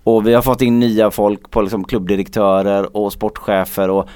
Speaker 1: Och vi har fått in nya folk på liksom klubbdirektörer och sportchefer och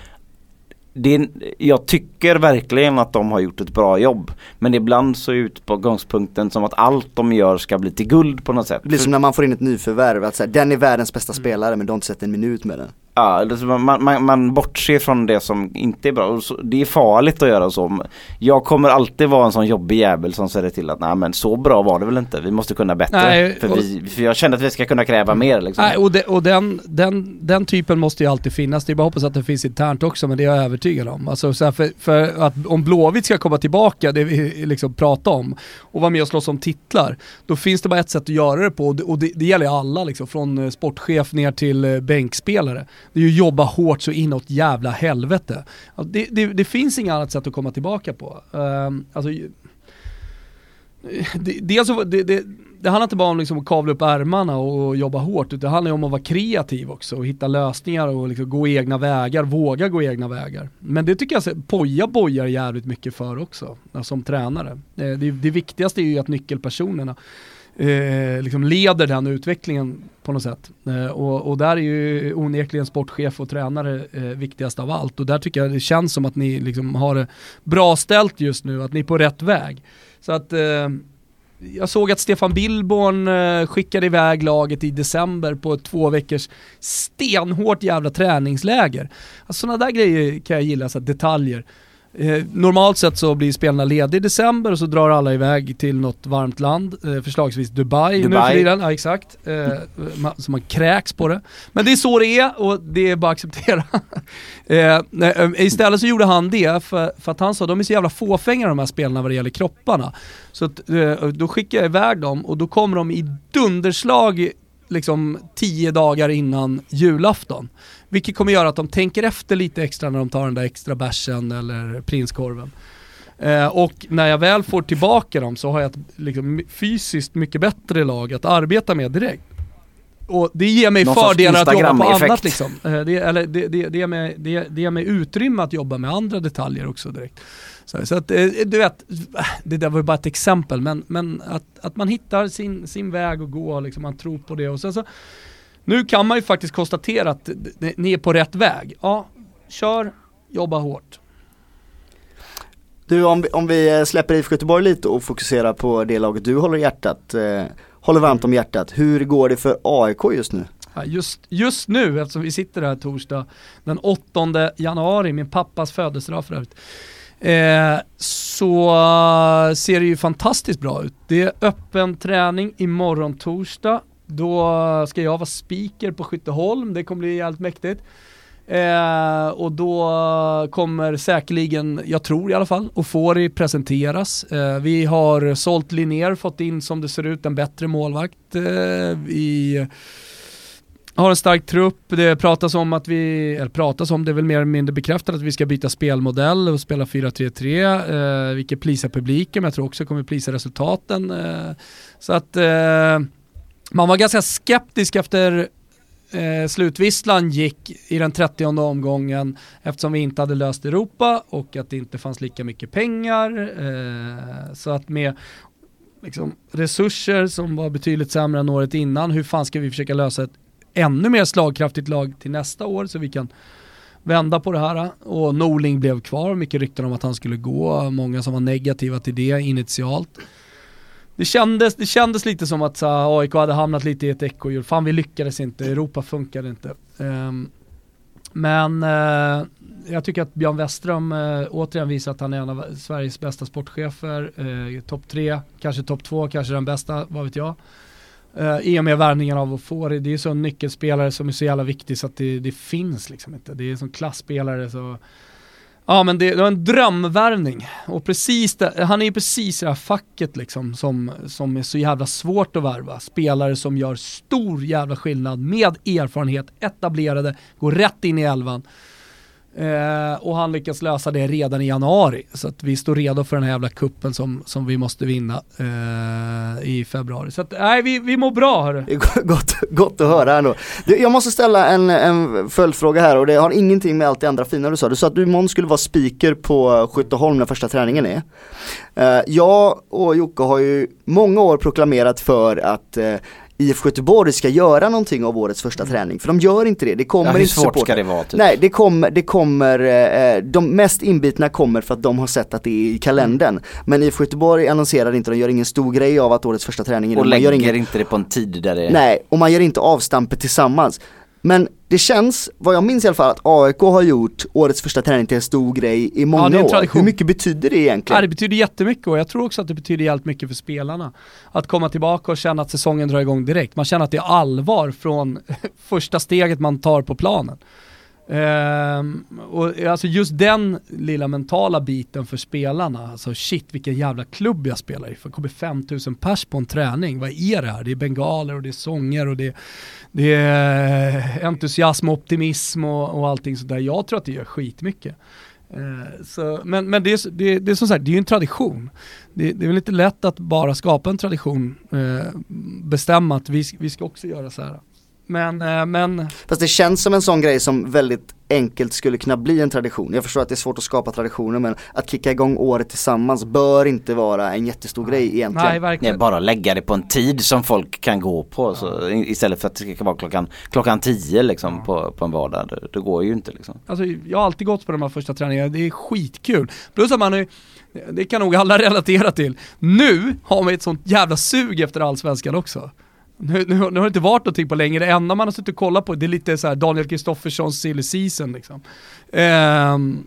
Speaker 1: det jag tycker verkligen att de har gjort ett bra jobb. Men ibland så är utgångspunkten som att allt de gör ska bli till guld på något sätt.
Speaker 2: Det blir som när man får in ett nyförvärv, att så här, den är världens bästa spelare men du har inte sett en minut med den.
Speaker 1: Ja, det man, man, man bortser från det som inte är bra. Det är farligt att göra så. Jag kommer alltid vara en sån jobbig jävel som säger till att nej men så bra var det väl inte. Vi måste kunna bättre.
Speaker 3: Nej,
Speaker 1: för, vi, för jag känner att vi ska kunna kräva mer liksom.
Speaker 3: Nej, och, de, och den, den, den typen måste ju alltid finnas. Det är bara hoppas att det finns internt också, men det är jag övertygad om. Alltså, så för, för att om Blåvitt ska komma tillbaka, det vi liksom pratar om, och vara med och slåss om titlar, då finns det bara ett sätt att göra det på. Och det, och det, det gäller alla, liksom, från eh, sportchef ner till eh, bänkspelare. Det är ju jobba hårt så inåt jävla helvete. Det, det, det finns inget annat sätt att komma tillbaka på. Um, alltså, det, dels så, det, det, det handlar inte bara om liksom att kavla upp ärmarna och jobba hårt, utan det handlar ju om att vara kreativ också och hitta lösningar och liksom gå egna vägar, våga gå egna vägar. Men det tycker jag så- Poja bojar jävligt mycket för också, som tränare. Eh, det, det viktigaste är ju att nyckelpersonerna eh, liksom leder den utvecklingen på något sätt. Eh, och, och där är ju onekligen sportchef och tränare eh, viktigast av allt. Och där tycker jag det känns som att ni liksom har det bra ställt just nu, att ni är på rätt väg. Så att eh, jag såg att Stefan Billborn eh, skickade iväg laget i december på ett två veckors stenhårt jävla träningsläger. Alltså, sådana där grejer kan jag gilla, så detaljer. Eh, normalt sett så blir spelarna lediga i december och så drar alla iväg till något varmt land, eh, förslagsvis Dubai, nu
Speaker 1: Dubai.
Speaker 3: för tiden. Ja exakt, eh, man, så man kräks på det. Men det är så det är och det är bara att acceptera. nej, istället så gjorde han det för, för att han sa de är så jävla fåfänga de här spelarna vad det gäller kropparna. Så att, då skickar jag iväg dem och då kommer de i dunderslag liksom tio dagar innan julafton. Vilket kommer göra att de tänker efter lite extra när de tar den där extra bärsen eller prinskorven. Eh, och när jag väl får tillbaka dem så har jag ett liksom, fysiskt mycket bättre lag att arbeta med direkt. Och det ger mig
Speaker 1: Någon
Speaker 3: fördelar att jobba på annat liksom. Eh, det, eller det, det, det, ger mig, det, det ger mig utrymme att jobba med andra detaljer också direkt. Så, så att, eh, du vet, det där var ju bara ett exempel, men, men att, att man hittar sin, sin väg att gå, liksom, man tror på det och sen så nu kan man ju faktiskt konstatera att ni- är på rätt väg. Ja, kör, jobba hårt.
Speaker 2: Du om vi, om vi eh, släpper IFK Göteborg lite och fokuserar på det laget du håller hjärtat, eh, håller varmt om hjärtat. Hur går det för AIK just nu?
Speaker 3: Just, just nu, eftersom vi sitter här torsdag den 8 januari, min pappas födelsedag för övrigt, eh, så ser det ju fantastiskt bra ut. Det är öppen träning imorgon torsdag. Då ska jag vara speaker på Skytteholm, det kommer bli jävligt mäktigt. Eh, och då kommer säkerligen, jag tror i alla fall, Ofori presenteras. Eh, vi har sålt Linnér, fått in som det ser ut en bättre målvakt. Eh, i har en stark trupp, det pratas om att vi, eller pratas om, det är väl mer eller mindre bekräftat att vi ska byta spelmodell och spela 4-3-3, eh, vilket plisar publiken men jag tror också kommer plisa resultaten. Eh, så att eh, man var ganska skeptisk efter eh, slutvisslan gick i den 30 omgången eftersom vi inte hade löst Europa och att det inte fanns lika mycket pengar. Eh, så att med liksom, resurser som var betydligt sämre än året innan, hur fan ska vi försöka lösa ett ännu mer slagkraftigt lag till nästa år så vi kan vända på det här. Och Norling blev kvar, mycket rykten om att han skulle gå, många som var negativa till det initialt. Det kändes, det kändes lite som att så, AIK hade hamnat lite i ett ekorrhjul, fan vi lyckades inte, Europa funkade inte. Um, men eh, jag tycker att Björn Westström eh, återigen visar att han är en av Sveriges bästa sportchefer. Eh, topp tre, kanske topp två, kanske den bästa, vad vet jag. Eh, I och med värvningen av Ofori, det är så en nyckelspelare som är så jävla viktig så att det, det finns liksom inte. Det är som klassspelare så Ja men det, det var en drömvärvning och precis det, han är ju precis i det här facket liksom som, som är så jävla svårt att värva. Spelare som gör stor jävla skillnad med erfarenhet, etablerade, går rätt in i elvan. Eh, och han lyckas lösa det redan i januari. Så att vi står redo för den här jävla kuppen som, som vi måste vinna eh, i februari. Så att, nej, vi, vi mår bra hörru.
Speaker 2: Gott, gott att höra ändå. Du, jag måste ställa en, en följdfråga här och det har ingenting med allt det andra fina du sa. Du sa att du imorgon skulle vara speaker på Skytteholm när första träningen är. Eh, jag och Jocke har ju många år proklamerat för att eh, IFK Göteborg ska göra någonting av årets första träning, för de gör inte det. Det kommer
Speaker 1: Ja, hur
Speaker 2: inte
Speaker 1: svårt ska det vara typ?
Speaker 2: Nej, det kommer, det kommer, eh, de mest inbitna kommer för att de har sett att det är i kalendern. Men IFK Göteborg annonserar inte, de gör ingen stor grej av att årets första träning är.
Speaker 1: Och
Speaker 2: Man gör
Speaker 1: lägger
Speaker 2: ingen,
Speaker 1: inte det på en tid där det...
Speaker 2: Nej, och man gör inte avstampet tillsammans. Men det känns, vad jag minns i alla fall, att AIK har gjort årets första träning till en stor grej i många
Speaker 3: en
Speaker 2: år. Hur mycket betyder det
Speaker 3: Ja,
Speaker 2: egentligen?
Speaker 3: det betyder jättemycket och jag tror också att det betyder jävligt mycket för spelarna. Att komma tillbaka och känna att säsongen drar igång direkt. Man känner att det är allvar från första steget man tar på planen. Ehm, och eh, alltså just den lilla mentala biten för spelarna, alltså shit vilken jävla klubb jag spelar i. För det kommer 5000 pers på en träning, vad är det här? Det är bengaler och det är sånger och det, det är entusiasm och optimism och, och allting sådär. Jag tror att det gör skitmycket. Eh, Så, men men det, är, det, det är som sagt, det är ju en tradition. Det, det är väl lite lätt att bara skapa en tradition, eh, bestämma att vi, vi ska också göra så här. Men, eh, men
Speaker 2: Fast det känns som en sån grej som väldigt enkelt skulle kunna bli en tradition. Jag förstår att det är svårt att skapa traditioner men att kicka igång året tillsammans bör inte vara en jättestor grej egentligen.
Speaker 3: nej
Speaker 1: Nej,
Speaker 3: verkligen.
Speaker 1: bara lägga det på en tid som folk kan gå på så, i- istället för att det ska vara klockan, klockan tio liksom på, på en vardag. Det, det går ju inte liksom.
Speaker 3: Alltså, jag har alltid gått på de här första träningarna, det är skitkul. Plus att man är, det kan nog alla relatera till. Nu har man ett sånt jävla sug efter allsvenskan också. Nu, nu, nu har det inte varit någonting på länge, det enda man har suttit och kollat på det är lite så här Daniel Kristofferssons silly season liksom. Um,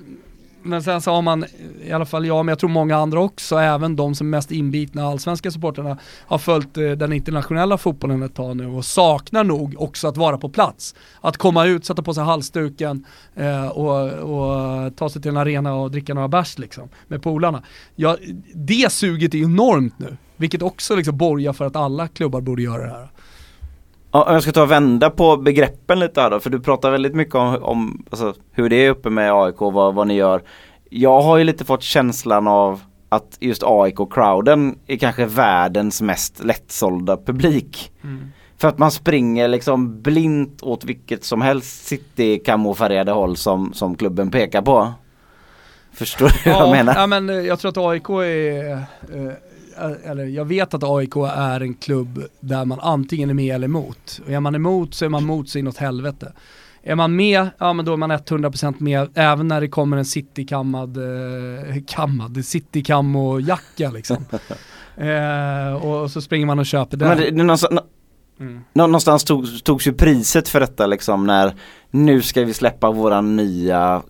Speaker 3: men sen så har man, i alla fall jag, men jag tror många andra också, även de som är mest inbitna allsvenska supportrarna har följt eh, den internationella fotbollen ett tag nu och saknar nog också att vara på plats. Att komma ut, sätta på sig halsduken eh, och, och ta sig till en arena och dricka några bärs liksom, med polarna. Ja, det suget är enormt nu, vilket också liksom borgar för att alla klubbar borde göra det här.
Speaker 1: Ja, om jag ska ta och vända på begreppen lite här då, för du pratar väldigt mycket om, om alltså, hur det är uppe med AIK, vad, vad ni gör. Jag har ju lite fått känslan av att just AIK-crowden är kanske världens mest lättsålda publik. För att man springer liksom blint åt vilket som helst city kamofärgade håll som, som klubben pekar på. Förstår du vad jag menar?
Speaker 3: Ja, men eh, jag tror att AIK är, eh, eller jag vet att AIK är en klubb där man antingen är med eller emot. Och är man emot så är man mot sig inåt helvete. Är man med, ja men då är man 100% med, även när det kommer en citykammad, eh, kammad, citykam-jacka liksom. eh, och så springer man och köper den.
Speaker 1: Men det, det, någonstans,
Speaker 3: Mm.
Speaker 1: nå- någonstans tog, togs ju priset för detta liksom när nu ska vi släppa våran nya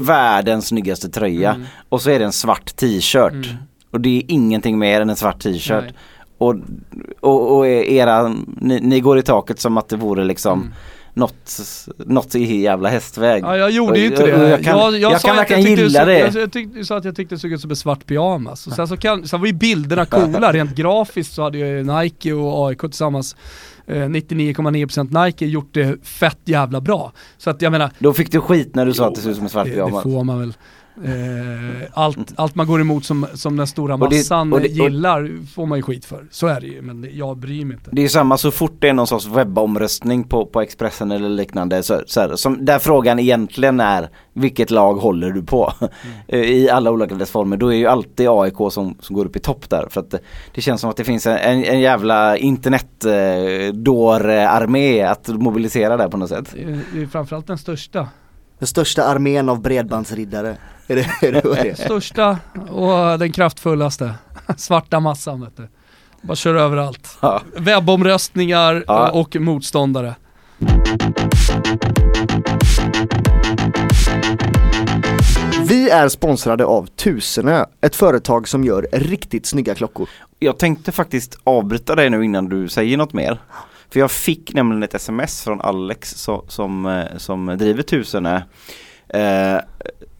Speaker 1: världens snyggaste tröja
Speaker 3: Mm.
Speaker 1: och så är det en svart t-shirt
Speaker 3: Mm.
Speaker 1: Och det är ingenting mer än en svart t-shirt och, och, och era, ni, ni går i taket som att det vore liksom
Speaker 3: Mm.
Speaker 1: något, något i jävla hästväg.
Speaker 3: Ja jag gjorde ju inte det.
Speaker 1: Jag kan, jag
Speaker 3: sa
Speaker 1: kan
Speaker 3: att
Speaker 1: verkligen gilla det.
Speaker 3: Jag, jag tyckte, sa att jag tyckte det såg ut som en svart pyjamas. Och sen så kan, sen var ju bilderna coola, rent grafiskt så hade ju Nike och AIK tillsammans eh, 99,9% Nike gjort det fett jävla bra. Så att jag menar,
Speaker 1: Då fick du skit när du sa att det såg ut som en svart
Speaker 3: det, det
Speaker 1: pyjamas.
Speaker 3: får man väl. Eh, allt, allt man går emot som, som den stora
Speaker 1: Och det-
Speaker 3: massan
Speaker 1: och det- och-
Speaker 3: gillar får man ju skit för. Så är det ju, men jag bryr mig inte.
Speaker 1: Det är ju samma så fort det är någon sorts webbomröstning på, på Expressen eller liknande så, så här, som, där frågan egentligen är vilket lag håller du på?
Speaker 3: Mm.
Speaker 1: I alla olika dess former. Då är ju alltid AIK som, som går upp i topp där för att det, det känns som att det finns en, en, en jävla internetdår-armé att mobilisera där på något sätt.
Speaker 3: Det är, det är framförallt den största.
Speaker 2: Den största armén av bredbandsriddare. Är det, är det vad det är?
Speaker 3: Största och den kraftfullaste. Svarta massan vet du. Bara kör överallt.
Speaker 1: Ja.
Speaker 3: Webbomröstningar
Speaker 1: Ja.
Speaker 3: och motståndare.
Speaker 2: Vi är sponsrade av Tusenö, ett företag som gör riktigt snygga klockor.
Speaker 1: Jag tänkte faktiskt avbryta dig nu innan du säger något mer. För jag fick nämligen ett sms från Alex som, som, eh, som driver Tusenö. Eh,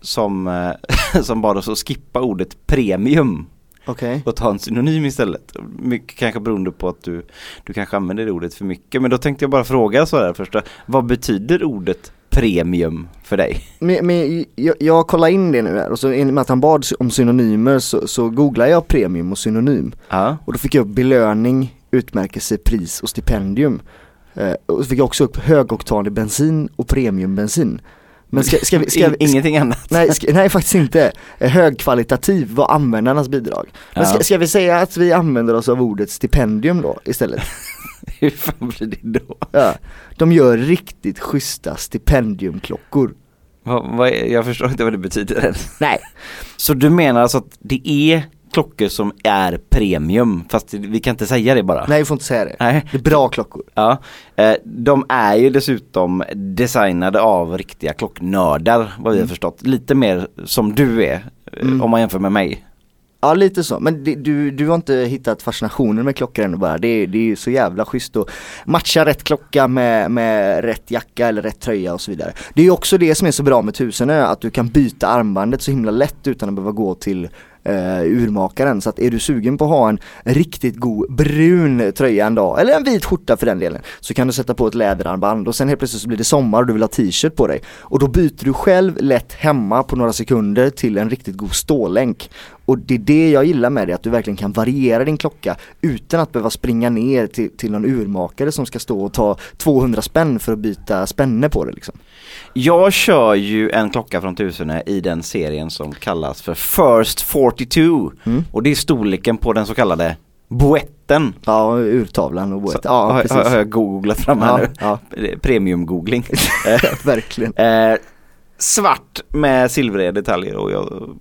Speaker 1: som, eh, som bad oss att skippa ordet premium
Speaker 2: Okej.
Speaker 1: och ta en synonym istället. Mycket kanske beroende på att du, du kanske använder det ordet för mycket. Men då tänkte jag bara fråga så här först. Vad betyder ordet premium för dig?
Speaker 2: Men, men jag, jag kollar in det nu här och så i och med att han bad om synonymer så, så googlar jag premium och synonym.
Speaker 1: Ja.
Speaker 2: Och då fick jag upp belöning, utmärkelse, pris och stipendium. Eh, och så fick jag också upp högoktanig bensin och premiumbensin. Men ska, ska vi, ska vi,
Speaker 1: In, ingenting annat.
Speaker 2: Nej, ska, nej faktiskt inte. Högkvalitativ var användarnas bidrag. Men ska, ska vi säga att vi använder oss av ordet stipendium då istället?
Speaker 1: Hur fan blir det då?
Speaker 2: Ja. De gör riktigt schyssta stipendiumklockor.
Speaker 1: Vad är, jag förstår inte vad det betyder än.
Speaker 2: Nej,
Speaker 1: Så du menar alltså att det är klockor som är premium, fast vi kan inte säga det bara?
Speaker 2: nej jag får inte säga det.
Speaker 1: Nej.
Speaker 2: Det är bra klockor.
Speaker 1: Ja, eh, de är ju dessutom designade av riktiga klocknördar vad vi har förstått. Lite mer som du är eh,
Speaker 2: Mm.
Speaker 1: om man jämför med mig.
Speaker 2: Ja lite så, men det, du, du har inte hittat fascinationen med klockor ännu bara. Det, är- det är ju så jävla schysst att matcha rätt klocka med, med rätt jacka eller rätt tröja och så vidare. Det är ju också det som är så bra med Tusenö, att du kan byta armbandet så himla lätt utan att behöva gå till eh, urmakaren. Så att är du sugen på att ha en riktigt god brun tröja en dag, eller en vit skjorta för den delen, så kan du sätta på ett läderarmband och sen helt plötsligt så blir det sommar och du vill ha t-shirt på dig. Och då byter du själv lätt hemma på några sekunder till en riktigt god stålänk. Och det är det jag gillar med det, att du verkligen kan variera din klocka utan att behöva springa ner till, till någon urmakare som ska stå och ta 200 spänn för att byta spänne på det liksom.
Speaker 1: Jag kör ju en klocka från Tusenö i den serien som kallas för First 42
Speaker 2: Mm.
Speaker 1: och det är storleken på den så kallade boetten.
Speaker 2: Ja, urtavlan och boet.
Speaker 1: Så-
Speaker 2: Ja,
Speaker 1: har, har,
Speaker 2: precis.
Speaker 1: har jag googlat fram här
Speaker 2: Ja,
Speaker 1: nu.
Speaker 2: ja,
Speaker 1: Eh, Premium-googling.
Speaker 2: verkligen.
Speaker 1: Svart med silvriga detaljer och jag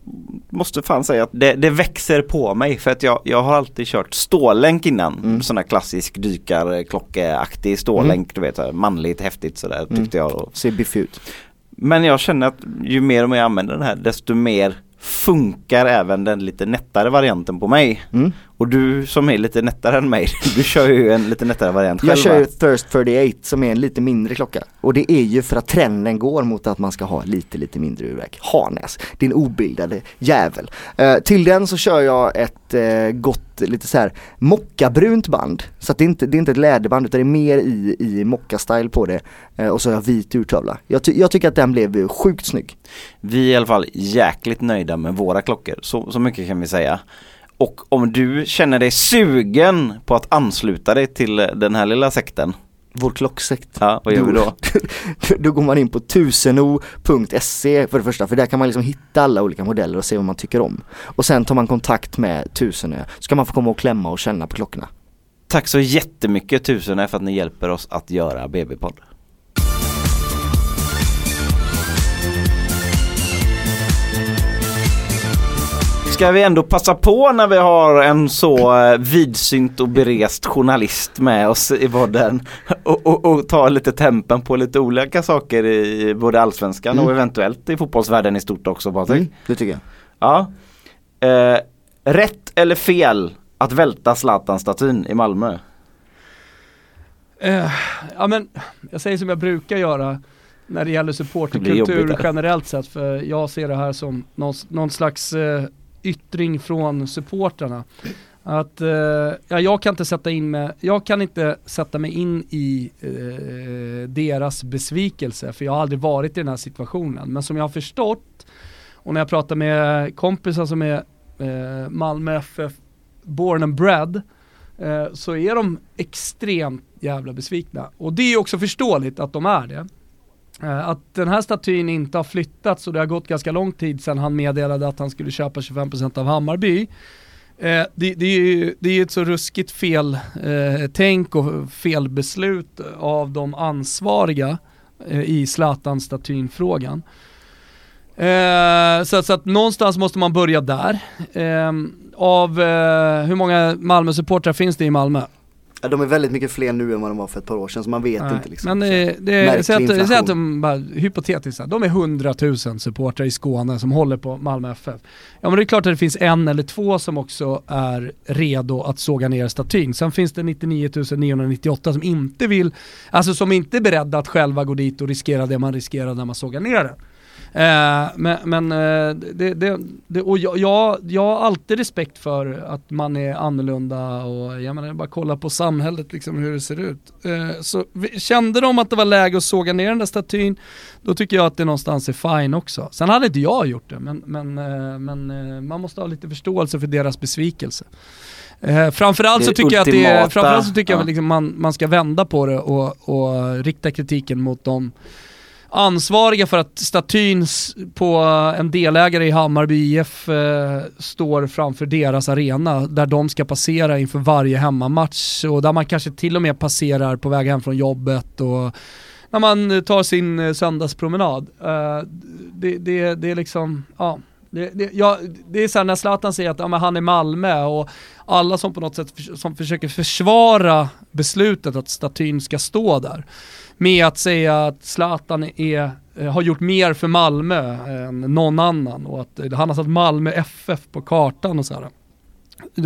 Speaker 1: måste fan säga att det, det växer på mig för att jag, jag har alltid kört stålänk innan.
Speaker 2: Mm.
Speaker 1: Sån här klassisk dykarklockeaktig stålänk, du vet manligt, häftigt sådär
Speaker 2: Mm.
Speaker 1: tyckte jag. Och,
Speaker 2: Ser biffig ut.
Speaker 1: men jag känner att ju mer och mer jag använder den här desto mer funkar även den lite nättare varianten på mig.
Speaker 2: Mm.
Speaker 1: Och du som är lite nättare än mig, du kör ju en lite nättare variant själv
Speaker 2: Jag kör ju Thirst 38 som är en lite mindre klocka. Och det är ju för att trenden går mot att man ska ha lite, lite mindre urverk. Harnäs, din obildade jävel. Eh, till den så kör jag ett eh, gott, lite så här mockabrunt band. Så att det är inte det är inte ett läderband utan det är mer i, i mocka-style på det. Eh, och så har jag vit urtavla. Jag, ty- jag tycker att den blev sjukt snygg.
Speaker 1: Vi är i alla fall jäkligt nöjda med våra klockor, så, så mycket kan vi säga. Och om du känner dig sugen på att ansluta dig till den här lilla sekten,
Speaker 2: Vår klocksekt.
Speaker 1: ja, vad gör vi då?
Speaker 2: då går man in på tuseno.se för det första, för där kan man liksom hitta alla olika modeller och se vad man tycker om. Och sen tar man kontakt med Tusenö, så kan man få komma och klämma och känna på klockorna.
Speaker 1: Tack så jättemycket tusen för att ni hjälper oss att göra BB-podd. Ska vi ändå passa på när vi har en så eh, vidsynt och berest journalist med oss i podden och, och, och ta lite tempen på lite olika saker i både allsvenskan och
Speaker 2: Mm.
Speaker 1: eventuellt i fotbollsvärlden i stort också Patrik.
Speaker 2: Mm, det tycker jag.
Speaker 1: Ja. Eh, rätt eller fel att välta Zlatan-statyn i Malmö?
Speaker 3: Eh, ja men, jag säger som jag brukar göra när det gäller supporterkultur generellt sett, för jag ser det här som någon, någon slags eh, yttring från supportrarna. Att, eh, ja, jag kan inte sätta in mig, jag kan inte sätta mig in i eh, deras besvikelse, för jag har aldrig varit i den här situationen. Men som jag har förstått, och när jag pratar med kompisar som är eh, Malmö FF born and bred, eh, så är de extremt jävla besvikna. Och det är också förståeligt att de är det. Eh, att den här statyn inte har flyttats och det har gått ganska lång tid sedan han meddelade att han skulle köpa 25% av Hammarby. Eh, det, det, är ju det är ju ett så ruskigt fel eh, tänk och felbeslut av de ansvariga eh, i Zlatan-statyn-frågan. Eh, så, så att någonstans måste man börja där. Eh, av hur många Malmö-supportrar finns det i Malmö?
Speaker 2: Ja, de är väldigt mycket fler nu än vad de var för ett par år sedan så man vet
Speaker 3: Nej,
Speaker 2: inte liksom.
Speaker 3: Men det, det,
Speaker 2: Märklig
Speaker 3: säg att, säg att de bara, hypotetiskt, de är 100 000 supportrar i Skåne som håller på Malmö FF. Ja men det är klart att det finns en eller två som också är redo att såga ner statyn. Sen finns det 99 998 som inte vill, alltså som inte är beredda att själva gå dit och riskera det man riskerar när man sågar ner den. Eh, men men eh, det, det, det, och jag, jag, jag har alltid respekt för att man är annorlunda och jag menar bara kolla på samhället liksom hur det ser ut. Eh, så kände de att det var läge att såga ner den där statyn, då tycker jag att det någonstans är fine också. Sen hade inte jag gjort det, men, men, men man måste ha lite förståelse för deras besvikelse. Eh, framförallt, så tycker jag att det
Speaker 1: ultimata,
Speaker 3: framförallt så tycker jag
Speaker 1: ja.
Speaker 3: liksom man, man ska vända på det och, och rikta kritiken mot de ansvariga för att statyn på en delägare i Hammarby IF eh, står framför deras arena där de ska passera inför varje hemmamatch och där man kanske till och med passerar på väg hem från jobbet och när man eh, tar sin eh, söndagspromenad. Eh, det, det, det är liksom, ja. Det, det, ja, det är såhär när Zlatan säger att ja, men han är Malmö och alla som på något sätt för, som försöker försvara beslutet att statyn ska stå där med att säga att Zlatan är, eh, har gjort mer för Malmö än någon annan och att eh, han har satt Malmö FF på kartan och så här.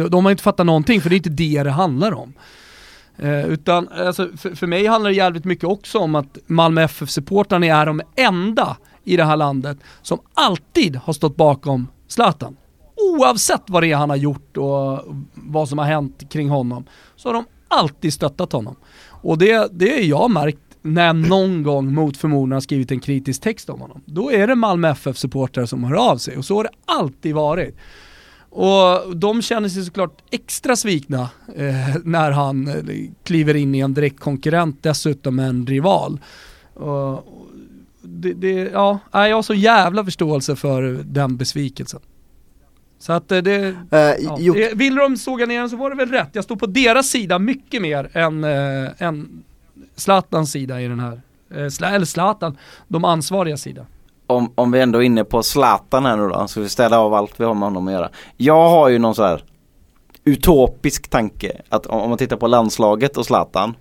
Speaker 3: De, har inte fattat någonting för det är inte det det handlar om. Eh, utan alltså, för, för mig handlar det jävligt mycket också om att Malmö FF-supportrarna är de enda i det här landet som alltid har stått bakom Zlatan. Oavsett vad det är han har gjort och vad som har hänt kring honom så har de alltid stöttat honom. Och det, det har jag märkt när jag någon gång mot förmodan har skrivit en kritisk text om honom. Då är det Malmö FF-supportrar som hör av sig och så har det alltid varit. Och de känner sig såklart extra svikna eh, när han eh, kliver in i en direkt konkurrent, dessutom en rival. Och, och det, det, ja, jag har så jävla förståelse för den besvikelsen. Så att eh, det,
Speaker 2: Eh,
Speaker 3: ja. Eh, Vill de såga ner den så var det väl rätt. Jag står på deras sida mycket mer än, eh, än Zlatans sida i den här. Eh, eller Zlatan, de ansvariga sida.
Speaker 1: om, om vi ändå är inne på Zlatan här nu då, så vi ställer av allt vi har med honom att göra. Jag har ju någon så här utopisk tanke att om om man tittar på landslaget och Zlatan.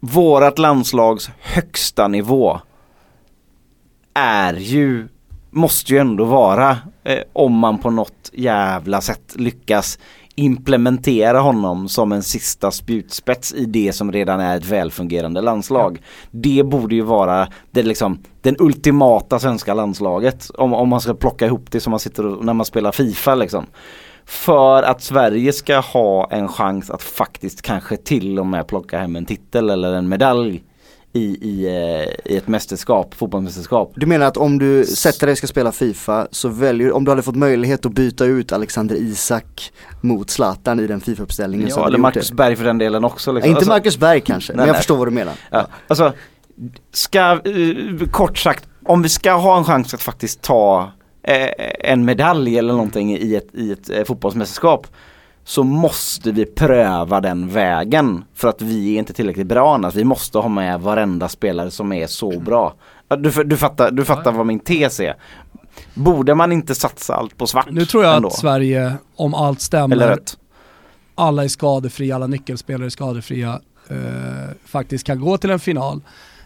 Speaker 1: Vårat landslags högsta nivå är ju, måste ju ändå vara eh, om man på något jävla sätt lyckas implementera honom som en sista spjutspets i det som redan är ett välfungerande landslag. Det borde ju vara det liksom, den ultimata svenska landslaget om, om man ska plocka ihop det som man sitter och, när man spelar Fifa liksom. För att Sverige ska ha en chans att faktiskt kanske till och med plocka hem en titel eller en medalj i, i, eh, i ett mästerskap, fotbollsmästerskap.
Speaker 2: du menar att om du sätter dig och ska spela Fifa så väljer om du hade fått möjlighet att byta ut Alexander Isak mot Zlatan i den Fifa-uppställningen så
Speaker 1: Ja,
Speaker 2: hade
Speaker 1: eller Marcus
Speaker 2: det.
Speaker 1: Berg för den delen också.
Speaker 2: Ja,
Speaker 1: Liksom.
Speaker 2: inte
Speaker 1: Alltså-
Speaker 2: Marcus Berg kanske, men
Speaker 1: Nej,
Speaker 2: jag
Speaker 1: nej.
Speaker 2: förstår vad du menar.
Speaker 1: Ja, alltså, ska, eh, kort sagt, om vi ska ha en chans att faktiskt ta eh, en medalj eller någonting i ett, i ett eh, fotbollsmästerskap så måste vi pröva den vägen för att vi är inte tillräckligt bra annars. Vi måste ha med varenda spelare som är så bra. Ja, Du, du fattar, du fattar vad min tes är. Borde man inte satsa allt på svart
Speaker 3: Nu tror jag
Speaker 1: ändå?
Speaker 3: att Sverige, om allt stämmer,
Speaker 1: Eller rött?
Speaker 3: alla är skadefria, alla nyckelspelare är skadefria, eh, faktiskt kan gå till en final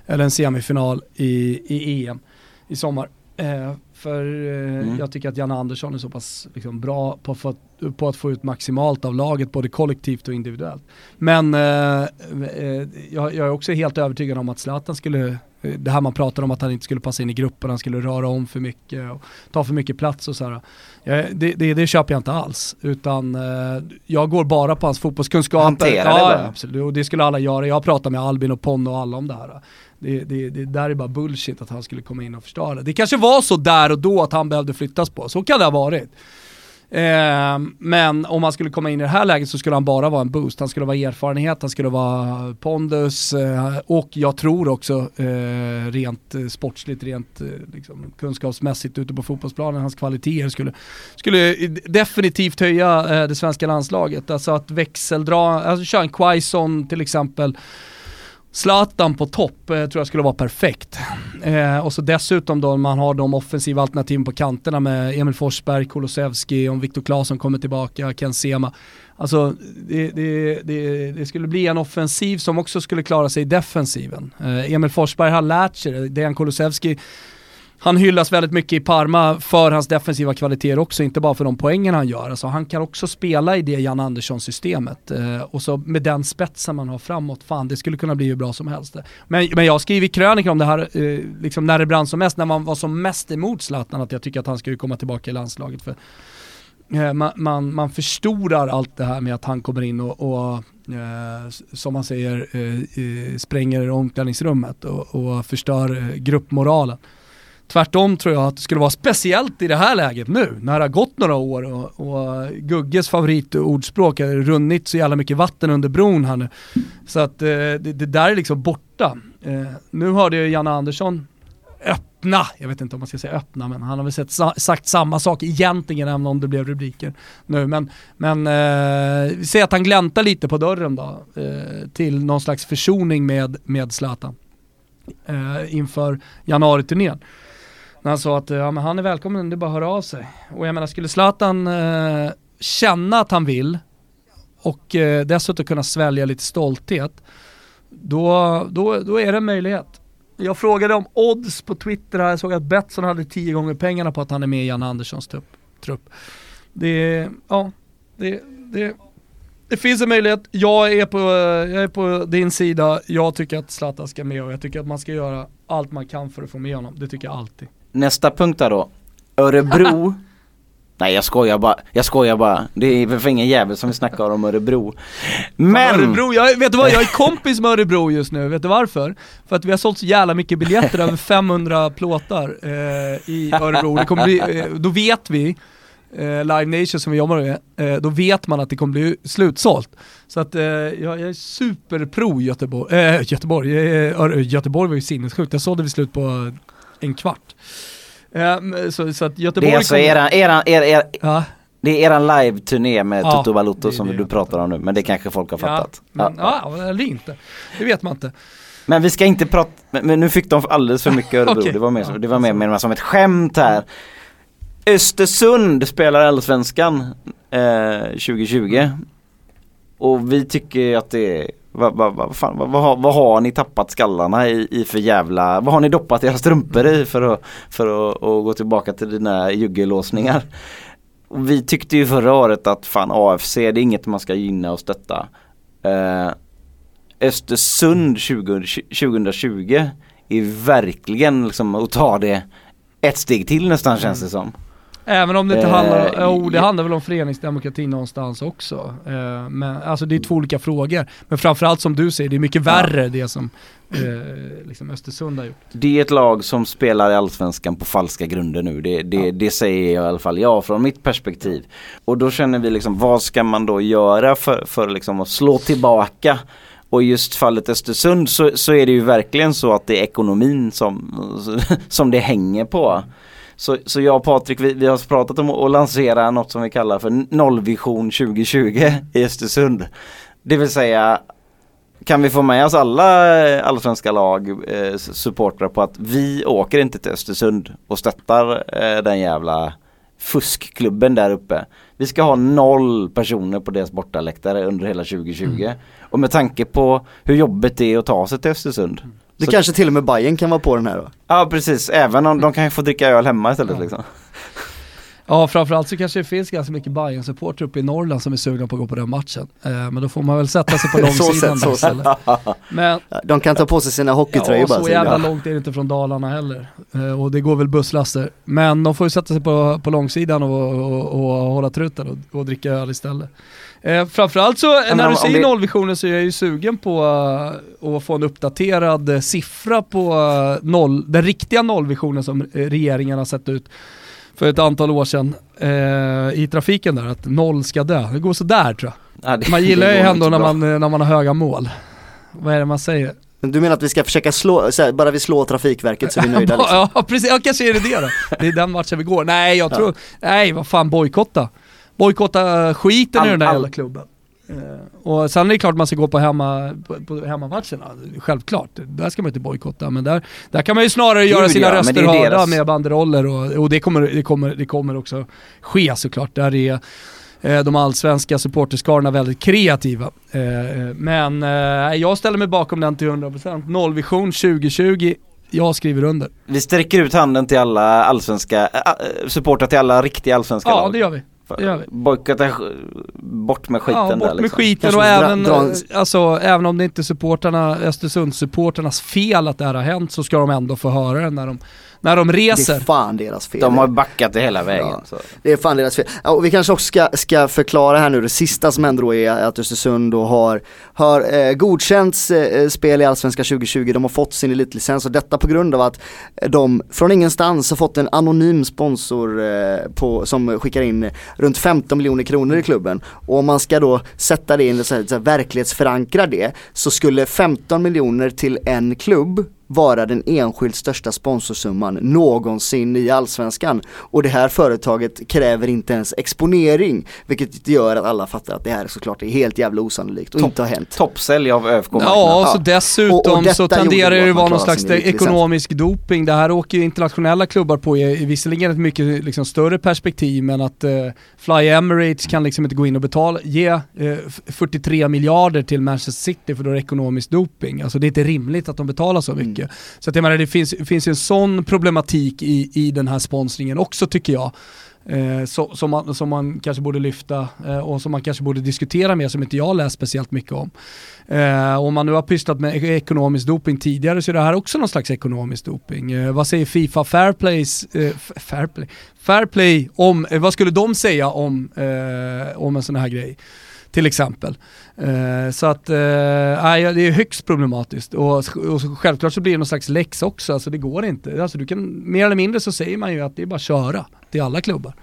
Speaker 3: eller en semifinal i, i EM i sommar. Eh, för eh,
Speaker 1: Mm.
Speaker 3: jag tycker att Janne Andersson är så pass liksom, bra på, att få- på att få ut maximalt av laget, både kollektivt och individuellt. Men eh, eh, jag, jag är också helt övertygad om att Zlatan skulle, eh, det här man pratar om att han inte skulle passa in i gruppen, han skulle röra om för mycket och ta för mycket plats och sådär. Ja, det, det, det köper jag inte alls, utan eh, jag går bara på hans fotbollskunskaper.
Speaker 1: Hantera det
Speaker 3: ja,
Speaker 1: bara.
Speaker 3: ja, absolut. Och det skulle alla göra. Jag pratar med Albin och Ponno och alla om det här. Det, det, det där är bara bullshit att han skulle komma in och förstöra. Det kanske var så där och då att han behövde flyttas på, så kan det ha varit. Eh, men om han skulle komma in i det här läget så skulle han bara vara en boost. Han skulle vara erfarenhet, han skulle vara pondus eh, och jag tror också eh, rent eh, sportsligt, rent eh, liksom, kunskapsmässigt ute på fotbollsplanen, hans kvaliteter skulle, skulle definitivt höja eh, det svenska landslaget. Alltså att växeldra, alltså köra en Quaison till exempel, Zlatan på topp eh, tror jag skulle vara perfekt. Eh, och så dessutom då man har de offensiva alternativen på kanterna med Emil Forsberg, Kulusevski, om Viktor Claesson kommer tillbaka, Ken Sema. Alltså det, det, det, det skulle bli en offensiv som också skulle klara sig i defensiven. Eh, Emil Forsberg har lärt sig det, Dejan Kulusevski han hyllas väldigt mycket i Parma för hans defensiva kvaliteter också, inte bara för de poängen han gör. Alltså han kan också spela i det Jan Andersson-systemet. Eh, och så med den spetsen man har framåt, fan det skulle kunna bli hur bra som helst. Men, men jag skriver krönikor om det här, eh, liksom när det brann som mest, när man var som mest emot Zlatan, att jag tycker att han ska ju komma tillbaka i landslaget. För eh, man, man, man förstorar allt det här med att han kommer in och, och eh, som man säger, eh, eh, spränger omklädningsrummet och, och förstör eh, gruppmoralen. Tvärtom tror jag att det skulle vara speciellt i det här läget nu, när det har gått några år och, och Gugges favoritordspråk har runnit så jävla mycket vatten under bron här nu. Så att eh, det, det där är liksom borta. Eh, nu hörde jag Janne Andersson öppna, jag vet inte om man ska säga öppna, men han har väl sett, sagt samma sak egentligen även om det blev rubriker nu. Men, men eh, vi ser att han gläntar lite på dörren då eh, till någon slags försoning med, med Zlatan eh, inför januari-turnén. När han sa att ja, men han är välkommen, det är bara att höra av sig. Och jag menar, skulle Zlatan eh, känna att han vill och eh, dessutom kunna svälja lite stolthet, då, då, då är det en möjlighet. Jag frågade om odds på Twitter här, jag såg att Betsson hade tio gånger pengarna på att han är med i Jan Anderssons trupp. trupp. Det, ja, det, det, det finns en möjlighet, jag är, på, eh, jag är på din sida, jag tycker att Zlatan ska med och jag tycker att man ska göra allt man kan för att få med honom. Det tycker jag alltid.
Speaker 1: Nästa punkt där då. Örebro. Nej jag skojar bara, jag skojar bara. Det är för ingen jävel som vi snackar om Örebro. Men!
Speaker 3: Örebro, jag, vet du vad? Jag är kompis med Örebro just nu, vet du varför? För att vi har sålt så jävla mycket biljetter, över 500 plåtar eh, i Örebro. Det kommer bli, eh, då vet vi, eh, Live Nation som vi jobbar med, eh, då vet man att det kommer bli slutsålt. Så att eh, jag, är superpro Göteborg, eh, Göteborg, Göteborg var ju sinnessjukt, jag sålde vi slut på en kvart. Men så, så att Göteborg
Speaker 1: Det är alltså eran, eran, er, er,
Speaker 3: Ja,
Speaker 1: det är eran live-turné med
Speaker 3: Ja,
Speaker 1: Toto Balotto som
Speaker 3: det
Speaker 1: du pratar om nu. Men det kanske folk har fattat.
Speaker 3: Ja, men,
Speaker 1: Ja.
Speaker 3: ja. eller inte. Det vet man inte.
Speaker 1: Men vi ska inte prata, men nu fick de alldeles för mycket Örebro.
Speaker 3: Okej.
Speaker 1: Det var mer,
Speaker 3: Ja,
Speaker 1: det var mer, mer som ett skämt här. Östersund spelar Allsvenskan eh, 2020. Och vi tycker att det är vad, vad, vad, fan, vad, vad, har, vad har ni tappat skallarna i, i för jävla, vad har ni doppat era strumpor i för att, för att, att gå tillbaka till dina juggelåsningar? Vi tyckte ju förra året att fan AFC det är inget man ska gynna och stötta. Eh, Östersund 20, 2020 är verkligen liksom att ta det ett steg till nästan känns det som.
Speaker 3: Även om det inte
Speaker 1: Eh,
Speaker 3: handlar, jo det
Speaker 1: ja.
Speaker 3: handlar väl om föreningsdemokrati någonstans också. Eh, men alltså det är två olika frågor. Men framförallt som du säger, det är mycket värre det som eh, liksom Östersund har gjort.
Speaker 1: Det är ett lag som spelar i Allsvenskan på falska grunder nu. Det, det,
Speaker 3: Ja.
Speaker 1: det säger jag i alla fall jag från mitt perspektiv. Och då känner vi liksom vad ska man då göra för, för liksom att slå tillbaka? Och just fallet Östersund så, så är det ju verkligen så att det är ekonomin som, som det hänger på. Så, så jag och Patrik vi, vi har pratat om att lansera något som vi kallar för nollvision 2020 i Östersund. Det vill säga kan vi få med oss alla eh, allsvenska lag, eh, supportrar på att vi åker inte till Östersund och stöttar eh, den jävla fuskklubben där uppe. Vi ska ha noll personer på deras bortaläktare under hela 2020. Och med tanke på hur jobbigt det är att ta sig till Östersund.
Speaker 2: Det
Speaker 1: Så-
Speaker 2: kanske till och med Bayern kan vara på den här då.
Speaker 1: Ja precis, även om de kan få dricka öl hemma istället
Speaker 3: Ja.
Speaker 1: liksom.
Speaker 3: Ja framförallt så kanske det finns ganska mycket bayern supporter uppe i Norrland som är sugna på att gå på den matchen. Eh, men då får man väl sätta sig på
Speaker 2: Så
Speaker 3: långsidan
Speaker 2: så
Speaker 3: där
Speaker 2: sett.
Speaker 3: istället. Men
Speaker 2: De kan ta på sig sina hockeytröjor
Speaker 3: Ja,
Speaker 2: bara.
Speaker 3: så jävla långt är det inte från Dalarna heller. Eh, och det går väl busslaster. Men de får ju sätta sig på, på långsidan och, och, och hålla truten och, och dricka öl istället. Eh, framförallt så,
Speaker 1: men
Speaker 3: när du säger
Speaker 1: det-
Speaker 3: nollvisionen så är jag ju sugen på eh, att få en uppdaterad eh, siffra på eh, noll, den riktiga nollvisionen som regeringen har sett ut för ett antal år sedan eh, i trafiken där, att noll ska dö. Det går sådär tror jag.
Speaker 1: Ja, det-
Speaker 3: Man gillar ju ändå när man, eh, när man har höga mål. Vad är det man säger?
Speaker 2: Du menar att vi ska försöka slå, här, bara vi slår Trafikverket så är vi nöjda liksom.
Speaker 3: Ja precis, ja kanske är det det då. Det är den matchen vi går. Nej jag tror, nej vad fan bojkotta. Bojkotta skiten i
Speaker 1: All-
Speaker 3: den där
Speaker 1: all-
Speaker 3: jävla klubben. Eh, och sen är det klart man ska gå på, hemma, på, på hemmamatcherna, självklart. Där ska man inte bojkotta, men där, där kan man ju snarare göra sina
Speaker 1: ja,
Speaker 3: röster hörda
Speaker 1: deras-
Speaker 3: med banderoller och, och det, kommer, det, kommer, det kommer också ske såklart. Där är eh, de allsvenska supporterskarorna väldigt kreativa. Eh, men jag ställer mig bakom den till 100%. Nollvision 2020, jag skriver under.
Speaker 1: Vi sträcker ut handen till alla allsvenska, äh, supportrar till alla riktiga allsvenska
Speaker 3: Ja
Speaker 1: lag.
Speaker 3: vi. det gör vi.
Speaker 1: Bojkotta, bort med skiten
Speaker 3: ja, bort
Speaker 1: där
Speaker 3: med
Speaker 1: liksom.
Speaker 3: skiten och
Speaker 2: dra-
Speaker 3: även,
Speaker 2: dra en-
Speaker 3: eh, alltså, även om det inte är supportarna, Östersundssupportarnas fel att det här har hänt så ska de ändå få höra det när de, när de
Speaker 2: Det
Speaker 3: reser.
Speaker 2: är fan deras fel.
Speaker 1: De har backat det hela vägen.
Speaker 2: Ja.
Speaker 1: Så.
Speaker 2: Det är fan deras fel. Och vi kanske också ska, ska förklara här nu det sista som ändå är att Östersund då har, har eh, godkänts eh, spel i Allsvenskan 2020. De har fått sin elitlicens och detta på grund av att de från ingenstans har fått en anonym sponsor eh, på, som skickar in runt 15 miljoner kronor i klubben. Och om man ska då sätta det in och så här, så här, verklighetsförankra det så skulle 15 miljoner till en klubb vara den enskilt största sponsorsumman någonsin i Allsvenskan. Och det här företaget kräver inte ens exponering, vilket gör att alla fattar att det här såklart är helt jävla osannolikt och
Speaker 1: Topp-
Speaker 2: inte har hänt.
Speaker 1: Toppsälj av ÖFK-marknaden.
Speaker 3: Ja,
Speaker 2: Ja.
Speaker 3: så dessutom
Speaker 2: Och- och
Speaker 3: så tenderar det
Speaker 2: att man
Speaker 3: vara någon slags ekonomisk doping. Det här åker ju internationella klubbar på i, visserligen ett mycket liksom, större perspektiv men att eh, Fly Emirates kan liksom inte gå in och betala, ge eh, f- 43 miljarder till Manchester City för då är det ekonomisk doping. Alltså det är inte rimligt att de betalar så
Speaker 2: Mm
Speaker 3: mycket. Så att jag menar det finns, finns en sån problematik i, i den här sponsringen också tycker jag. Eh, så, som, man, som man kanske borde lyfta eh, och som man kanske borde diskutera mer som inte jag läst speciellt mycket om. Eh, om man nu har pysslat med e-, ekonomisk doping tidigare så är det här också någon slags ekonomisk doping. Eh, vad säger Fifa Fairplays, eh, Fairplay, Fairplay om, eh, vad skulle de säga om, eh, om en sån här grej? Till exempel. Eh, så att, eh, nej, det är högst problematiskt. Och, och självklart så blir det någon slags läx också, alltså det går inte. Alltså du kan, mer eller mindre så säger man ju att det är bara att köra till alla klubbar.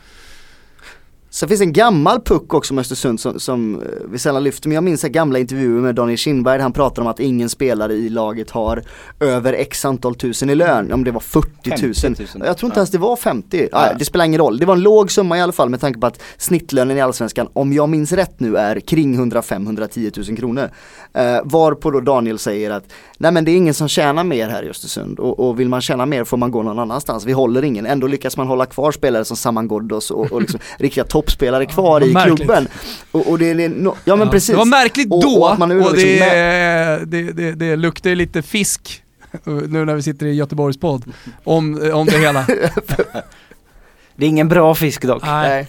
Speaker 2: Sen finns en gammal puck också med Östersund som, som eh, vi sällan lyfter, men jag minns gamla intervjuer med Daniel Kindberg, han pratar om att ingen spelare i laget har över x antal tusen i lön, om det var 40 000.
Speaker 1: 50 000.
Speaker 2: Jag tror inte
Speaker 1: Ja.
Speaker 2: ens det var 50, ja.
Speaker 1: Ja.
Speaker 2: det spelar ingen roll. Det var en låg summa i alla fall med tanke på att snittlönen i Allsvenskan, om jag minns rätt nu, är kring 105-110 000 kronor. Eh, varpå då Daniel säger att, nej men det är ingen som tjänar mer här i Östersund och, och vill man tjäna mer får man gå någon annanstans. Vi håller ingen, ändå lyckas man hålla kvar spelare som Saman Ghoddos och, och liksom riktiga toppspelare kvar
Speaker 3: vad
Speaker 2: i
Speaker 3: märkligt.
Speaker 2: klubben. Och, och det är, no, ja men precis.
Speaker 3: Det var märkligt
Speaker 2: Och-
Speaker 3: då
Speaker 2: och
Speaker 3: och,
Speaker 2: att man då liksom
Speaker 3: det,
Speaker 2: med-
Speaker 3: det, det, det luktar ju lite fisk nu när vi sitter i Göteborgs podd om, om det hela.
Speaker 1: Det är ingen bra fisk dock.
Speaker 3: Nej,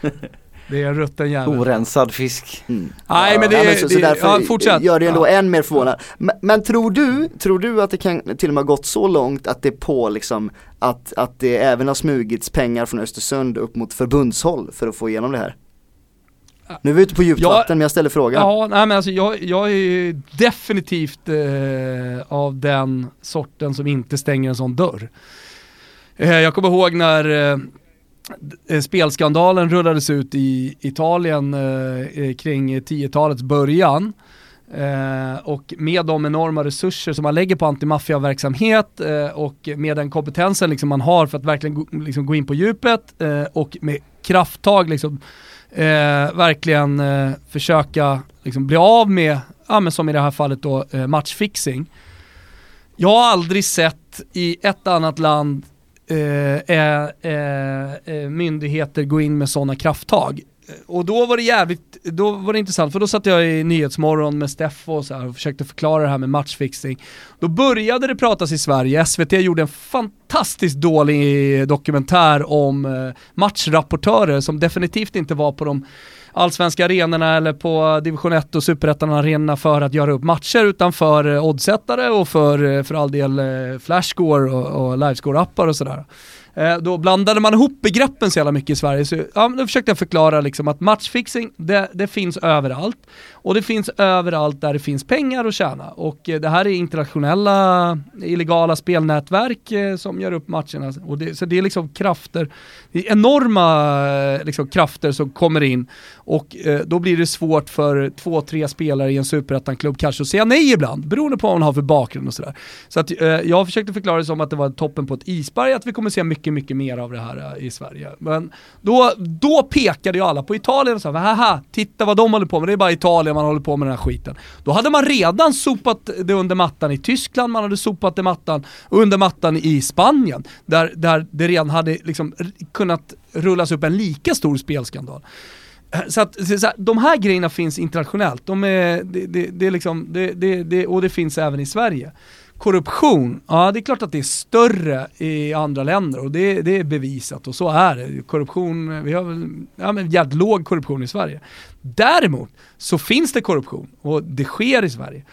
Speaker 2: Nej.
Speaker 3: Det är en rutten jävel.
Speaker 1: Orensad fisk.
Speaker 2: Mm.
Speaker 3: Nej, men det-
Speaker 2: Ja, så, så
Speaker 3: det-
Speaker 2: därför
Speaker 3: ja,
Speaker 2: gör det ändå
Speaker 3: Ja.
Speaker 2: än mer förvånad. Men, men tror du, tror du att det kan till och med gått så långt att det är på liksom att, att det även har smugits pengar från Östersund upp mot förbundshåll för att få igenom det här? Nu är vi ute på djupt vatten men jag ställer frågan.
Speaker 3: Ja, nej men alltså jag, jag är ju definitivt eh, av den sorten som inte stänger en sån dörr. Eh, jag kommer ihåg när eh, Eh, spelskandalen rullades ut i Italien eh, eh kring 10-talets början. Eh, och med de enorma resurser som man lägger på antimaffiaverksamhet eh, och med den kompetensen liksom man har för att verkligen gå, liksom gå in på djupet eh, och med krafttag liksom, eh, verkligen eh, försöka liksom, bli av med, ja, men som i det här fallet då, eh, matchfixing. Jag har aldrig sett i ett annat land Eh, eh, eh, myndigheter gå in med sådana krafttag. Och då var det jävligt, då var det intressant för då satt jag i Nyhetsmorgon med Steffo och, så här och försökte förklara det här med matchfixing. Då började det pratas i Sverige, SVT gjorde en fantastiskt dålig dokumentär om eh, matchrapportörer som definitivt inte var på de allsvenska arenorna eller på division 1 och superettan-arenorna för att göra upp matcher utan för eh, oddsättare och för, eh, för all del eh, flashscore och, och livescore-appar och sådär. Då blandade man ihop begreppen så jävla mycket i Sverige. Så, ja, då försökte jag förklara liksom att matchfixing, det, det finns överallt. Och det finns överallt där det finns pengar att tjäna. Och det här är internationella illegala spelnätverk som gör upp matcherna. Och det, så det är liksom krafter, det är enorma eh, liksom, krafter som kommer in. Och eh, då blir det svårt för två, tre spelare i en superettan-klubb kanske att säga nej ibland, beroende på vad man har för bakgrund och sådär. Så att, eh, jag försökte förklara det som att det var toppen på ett isberg, att vi kommer se mycket, mycket mer av det här eh, i Sverige. Men då, då pekade ju alla på Italien och sa, haha, titta vad de håller på med, det är bara Italien man håller på med den här skiten. Då hade man redan sopat det under mattan i Tyskland, man hade sopat det mattan under mattan i Spanien, där, där det redan hade liksom kunnat rullas upp en lika stor spelskandal. Så att så att, de här grejerna finns internationellt, de är, det, det, det är liksom, det, det, det, och det finns även i Sverige. Korruption, ja det är klart att det är större i andra länder och det, det är bevisat och så är det. Korruption, vi har väl ja, men jävligt låg korruption i Sverige. Däremot så finns det korruption och det sker i Sverige.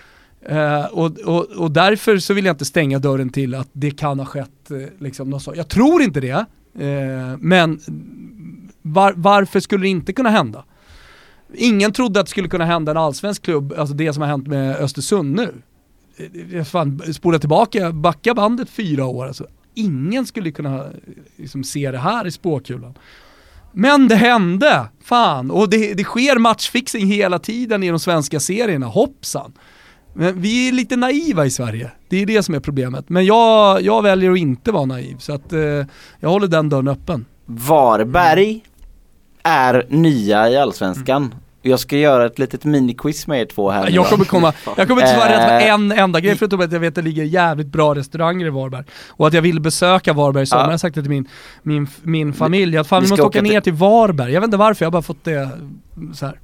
Speaker 3: Uh, och, och, och därför så vill jag inte stänga dörren till att det kan ha skett eh, liksom något så. Jag tror inte det, eh, men var, varför skulle det inte kunna hända? Ingen trodde att det skulle kunna hända en allsvensk klubb, alltså det som har hänt med Östersund nu. Eh, eh, fan, spola tillbaka, backa bandet fyra år alltså. Ingen skulle kunna liksom, se det här i spåkulan. Men det hände! Fan! Och det, det sker matchfixing hela tiden i de svenska serierna, hoppsan. Men vi är lite naiva i Sverige, det är det som är problemet. Men jag, jag väljer att inte vara naiv, så att eh, jag håller den dörren öppen.
Speaker 1: Varberg är nya i Allsvenskan. Jag ska göra ett litet miniquiz med er två här
Speaker 3: Jag kommer komma, jag kommer inte svara rätt på en enda grej förutom att jag vet att det ligger jävligt bra restauranger i Varberg. Och att jag vill besöka Varberg i sommar,
Speaker 1: Ja.
Speaker 3: jag har sagt det till min, min, min familj. Att fan
Speaker 1: vi
Speaker 3: vi måste åka
Speaker 1: åka
Speaker 3: ner
Speaker 1: till-
Speaker 3: till Varberg, jag vet inte varför, jag har bara fått det så här.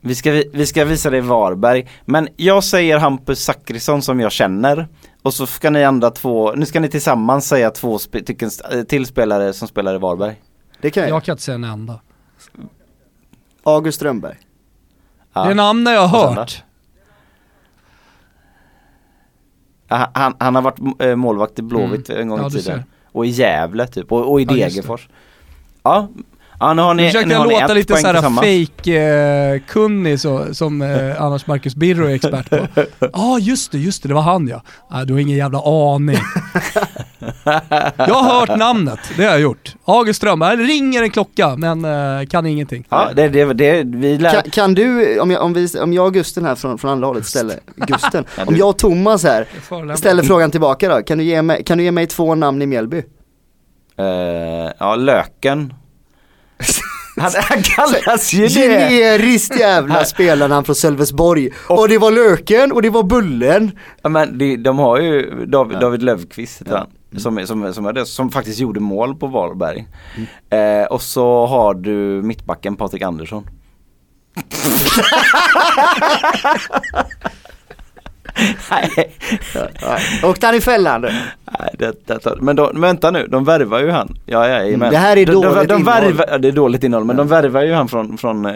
Speaker 1: Vi ska, vi, vi ska visa dig Varberg. Men jag säger Hampus Zachrisson som jag känner. Och så ska ni andra två, nu ska ni tillsammans säga två spe, tycken, eh, till spelare som spelar i Varberg.
Speaker 2: Det kan jag.
Speaker 3: Jag kan inte säga en enda.
Speaker 2: August Strömberg.
Speaker 1: Ja.
Speaker 3: Det är namnen jag har hört.
Speaker 1: Han, han har varit eh, målvakt i Blåvitt
Speaker 3: Mm.
Speaker 1: en gång
Speaker 3: Ja,
Speaker 1: i tiden. Och i Gävle typ, och, och i
Speaker 3: Ja.
Speaker 1: Degerfors. Ja. Ja, nu har ni,
Speaker 3: Nu försökte
Speaker 1: nu
Speaker 3: jag låta lite såhär fake-kunnig så, som eh, annars Marcus Birro är expert på. Ja ah, just det, just det, det var han ja. Ah, du har ingen jävla aning. jag har hört namnet, det har jag gjort. August Strömberg, det ringer en klocka men eh, kan ingenting.
Speaker 1: Ja, det, det, det, vi lär...
Speaker 2: Kan, kan du, om jag, om, vi, om jag och Gusten här från, från andra hållet ställer, Gusten, om jag och Thomas här ställer frågan tillbaka då, kan du ge mig, kan du ge mig två namn i Mjällby?
Speaker 1: Eh, ja, Löken. han, han kallas ju det!
Speaker 2: Generiskt jävla spelarnamn från Sölvesborg. Och, det var Löken och det var Bullen.
Speaker 1: Ja, men de, de har ju David,
Speaker 2: Ja.
Speaker 1: David Löfqvist
Speaker 2: Ja.
Speaker 1: han. Som, som, som, det, som faktiskt gjorde mål på Varberg. Eh, och så har du mittbacken Patrik Andersson. Nej,
Speaker 2: Åkte han i fällan?
Speaker 1: nej det, det, men de, vänta nu, de värvar ju han. Ja, ja, jajamän.
Speaker 2: Det här är
Speaker 1: de, de,
Speaker 2: dåligt
Speaker 1: de
Speaker 2: innehåll.
Speaker 1: värvar, ja, Det är dåligt innehåll, men
Speaker 2: Ja.
Speaker 1: de värvar ju han från, från, eh,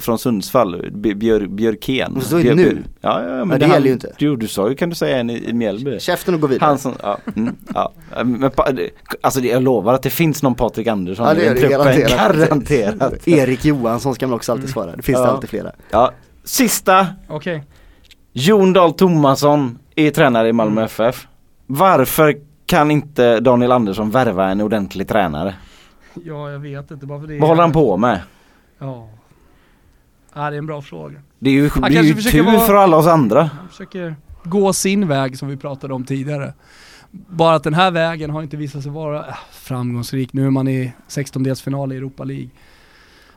Speaker 1: från Sundsvall, Björ, Björkén.
Speaker 2: Och så är det
Speaker 1: Björ-
Speaker 2: nu.
Speaker 1: Ja, ja, men
Speaker 2: Ja, det
Speaker 1: han-
Speaker 2: gäller ju inte.
Speaker 1: Jo, du sa ju, kan du säga en i, i Mjällby?
Speaker 2: Käften och gå vidare.
Speaker 1: Han som, ja, mm, ja. Men, det- alltså det, jag lovar att det finns någon Patrik Andersson
Speaker 2: Ja,
Speaker 1: i
Speaker 2: det
Speaker 1: den
Speaker 2: det
Speaker 1: truppen.
Speaker 2: garanterat.
Speaker 1: Garanterat.
Speaker 2: Erik Johansson ska man också alltid svara, det finns det alltid flera.
Speaker 1: Ja. Sista,
Speaker 3: Okej.
Speaker 1: Jon Dahl Tomasson är tränare i Malmö
Speaker 2: Mm.
Speaker 1: FF. Varför kan inte Daniel Andersson värva en ordentlig tränare?
Speaker 3: Ja, jag vet inte. Bara för det
Speaker 1: Vad håller han på med?
Speaker 3: Ja. ja, det är en bra fråga.
Speaker 1: Det är ju,
Speaker 3: Han
Speaker 1: det är ju tur
Speaker 3: vara-
Speaker 1: för alla oss andra.
Speaker 3: Han försöker gå sin väg som vi pratade om tidigare. Bara att den här vägen har inte visat sig vara äh, framgångsrik. Nu är man i 16-delsfinal i Europa League.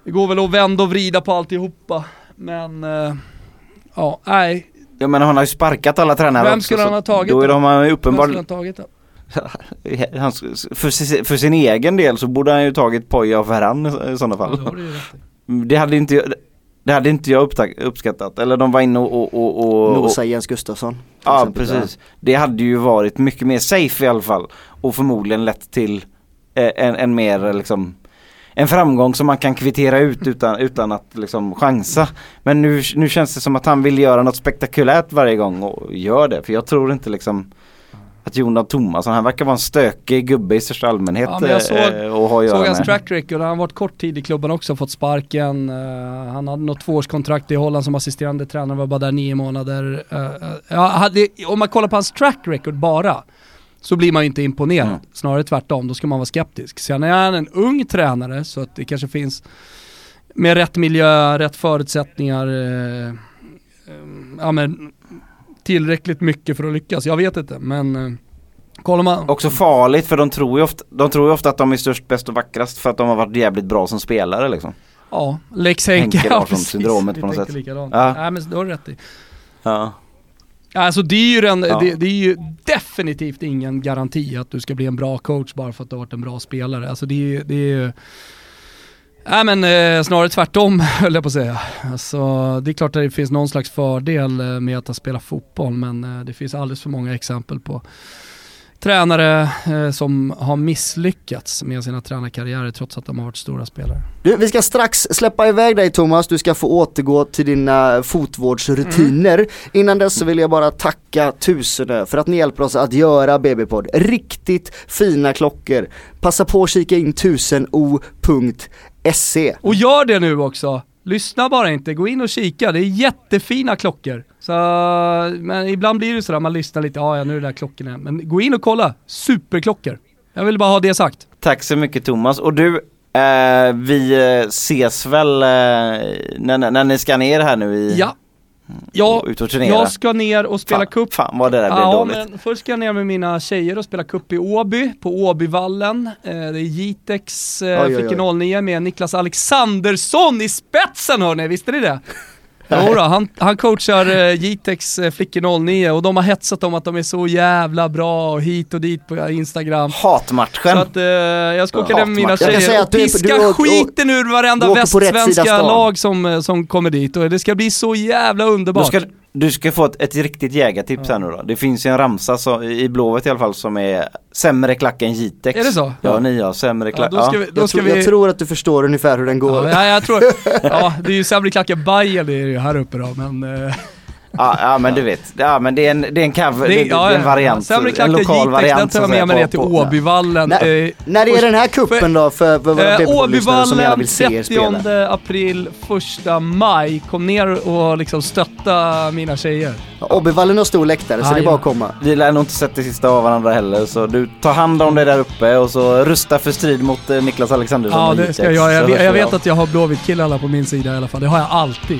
Speaker 3: Det går väl att vända och vrida på alltihopa, men eh, ja, nej.
Speaker 1: Jag menar han har ju sparkat alla tränare
Speaker 3: Vem
Speaker 1: också,
Speaker 3: skulle
Speaker 1: så
Speaker 3: han ha tagit
Speaker 1: Då är
Speaker 3: då?
Speaker 1: de han
Speaker 3: Vem
Speaker 1: uppenbart,
Speaker 3: skulle han tagit det?
Speaker 1: han, för, sin- för sin egen del så borde han ju tagit Poja och Ferran i, i sådana
Speaker 3: Ja,
Speaker 1: fall.
Speaker 3: det ju rätt i.
Speaker 1: Det hade inte jag, det hade inte jag uppskattat. Eller de var inne och... och, och, och
Speaker 2: Nosa Jens Gustafsson.
Speaker 1: Ja
Speaker 2: exempel.
Speaker 1: precis. Det hade ju varit mycket mer safe i alla fall. Och förmodligen lett till eh, en, en mer liksom en framgång som man kan kvittera ut utan, utan att liksom chansa. Men nu, nu känns det som att han vill göra något spektakulärt varje gång och gör det. För jag tror inte liksom att Jonas Tomasson, han verkar vara en stökig gubbe i största allmänhet
Speaker 3: Ja, jag såg-
Speaker 1: eh, och ha att
Speaker 3: Såg hans track record, han har varit kort tid i klubben också, fått sparken. Eh, han hade något tvåårskontrakt i Holland som assisterande tränare, var bara där nio månader. Eh, ja, hade, om man kollar på hans track record bara, så blir man ju inte imponerad.
Speaker 1: Mm.
Speaker 3: Snarare tvärtom, då ska man vara skeptisk. Sen är han en ung tränare, så att det kanske finns med rätt miljö, rätt förutsättningar, eh, eh, ja men tillräckligt mycket för att lyckas. Jag vet inte, men eh, kollar man...
Speaker 1: Också farligt för de tror, ju ofta, de tror ju ofta att de är störst, bäst och vackrast för att de har varit jävligt bra som spelare liksom.
Speaker 3: Ja, Lex Henke.
Speaker 1: Henke Larsson-syndromet på något sätt.
Speaker 3: Likadant.
Speaker 1: Ja.
Speaker 3: Nej men det har du rätt i.
Speaker 1: Ja.
Speaker 3: Alltså det är ju den,
Speaker 1: Ja.
Speaker 3: det, det är ju definitivt ingen garanti att du ska bli en bra coach bara för att du har varit en bra spelare. Alltså det är ju, det är ju Nej men eh, snarare tvärtom höll jag på att säga. Alltså det är klart att det finns någon slags fördel eh, med att ha spelat fotboll men eh, det finns alldeles för många exempel på tränare eh, som har misslyckats med sina tränarkarriärer trots att de har varit stora spelare.
Speaker 2: Du, vi ska strax släppa iväg dig Thomas, du ska få återgå till dina fotvårdsrutiner. Innan dess så vill jag bara tacka Tusenö för att ni hjälper oss att göra BB-podd. Riktigt fina klockor. Passa på att kika in tuseno.se.
Speaker 3: Och gör det nu också! Lyssna bara inte, gå in och kika, det är jättefina klockor. Så, men ibland blir det sådär, man lyssnar lite, ja nu är det där klockorna. Men gå in och kolla, superklockor. Jag vill bara ha det sagt.
Speaker 1: Tack så mycket Thomas. Och du, eh, vi eh, ses väl eh, när, när ni ska ner här nu i...
Speaker 3: Ja. Ja,
Speaker 1: ut och turnera.
Speaker 3: jag ska ner och spela
Speaker 1: fan,
Speaker 3: cup.
Speaker 1: Fan vad det där blev
Speaker 3: Ja,
Speaker 1: dåligt.
Speaker 3: men först ska jag ner med mina tjejer och spela cup i Åby, på Åbyvallen. Eh, det är Jitex eh,
Speaker 2: Oj, oj, oj.
Speaker 3: Flickor 09 med Niklas Alexandersson i spetsen hörni, visste ni det? Jodå, han, han coachar eh, Jitex eh, Flickor 09 och de har hetsat om att de är så jävla bra och hit och dit på Instagram.
Speaker 1: Hatmatchen.
Speaker 3: Så att eh, jag ska åka ner med mina tjejer och
Speaker 2: du
Speaker 3: piska
Speaker 2: du åker-
Speaker 3: skiten ur varenda
Speaker 2: du
Speaker 3: västsvenska lag som, eh, som kommer dit och det ska bli så jävla
Speaker 1: Du
Speaker 3: underbart.
Speaker 1: ska, du ska få ett, ett riktigt jägartips här nu då. Det finns ju en ramsa så, i Blåvitt i alla fall som är sämre klack än Jitex.
Speaker 3: Är det så?
Speaker 1: Ja, ni har sämre
Speaker 3: Ja,
Speaker 1: klack.
Speaker 3: ska vi,
Speaker 2: Jag,
Speaker 3: vi...
Speaker 2: jag tror att du förstår ungefär hur den går.
Speaker 3: Ja, ja, jag tror, ja, det är ju sämre klack än Bayern det är ju här uppe då, men...
Speaker 1: Ja, ja men du vet, ja men det är en, det är en cover, det, det, det är en variant.
Speaker 3: Sämre
Speaker 1: en
Speaker 3: klack än
Speaker 1: lokal variant.
Speaker 3: tar jag med mig
Speaker 1: på-
Speaker 3: till Åbyvallen.
Speaker 2: När-
Speaker 3: Eh,
Speaker 2: När är den här kuppen då för, för våra
Speaker 3: Eh, Åbyvallen
Speaker 2: vill se er
Speaker 3: 30
Speaker 2: spela?
Speaker 3: april, 1 maj. Kom ner och liksom stötta mina tjejer.
Speaker 2: Åbyvallen har stor läktare så det är bara att komma.
Speaker 1: Vi lär nog inte sätta det sista av varandra heller så du tar hand om det där uppe och så rusta för strid mot eh, Niklas Alexandersson
Speaker 3: Ja, det ska jag. Jag, jag
Speaker 1: vi
Speaker 3: vet att jag har Blåvitt-killarna på min sida i alla fall. Det har jag alltid.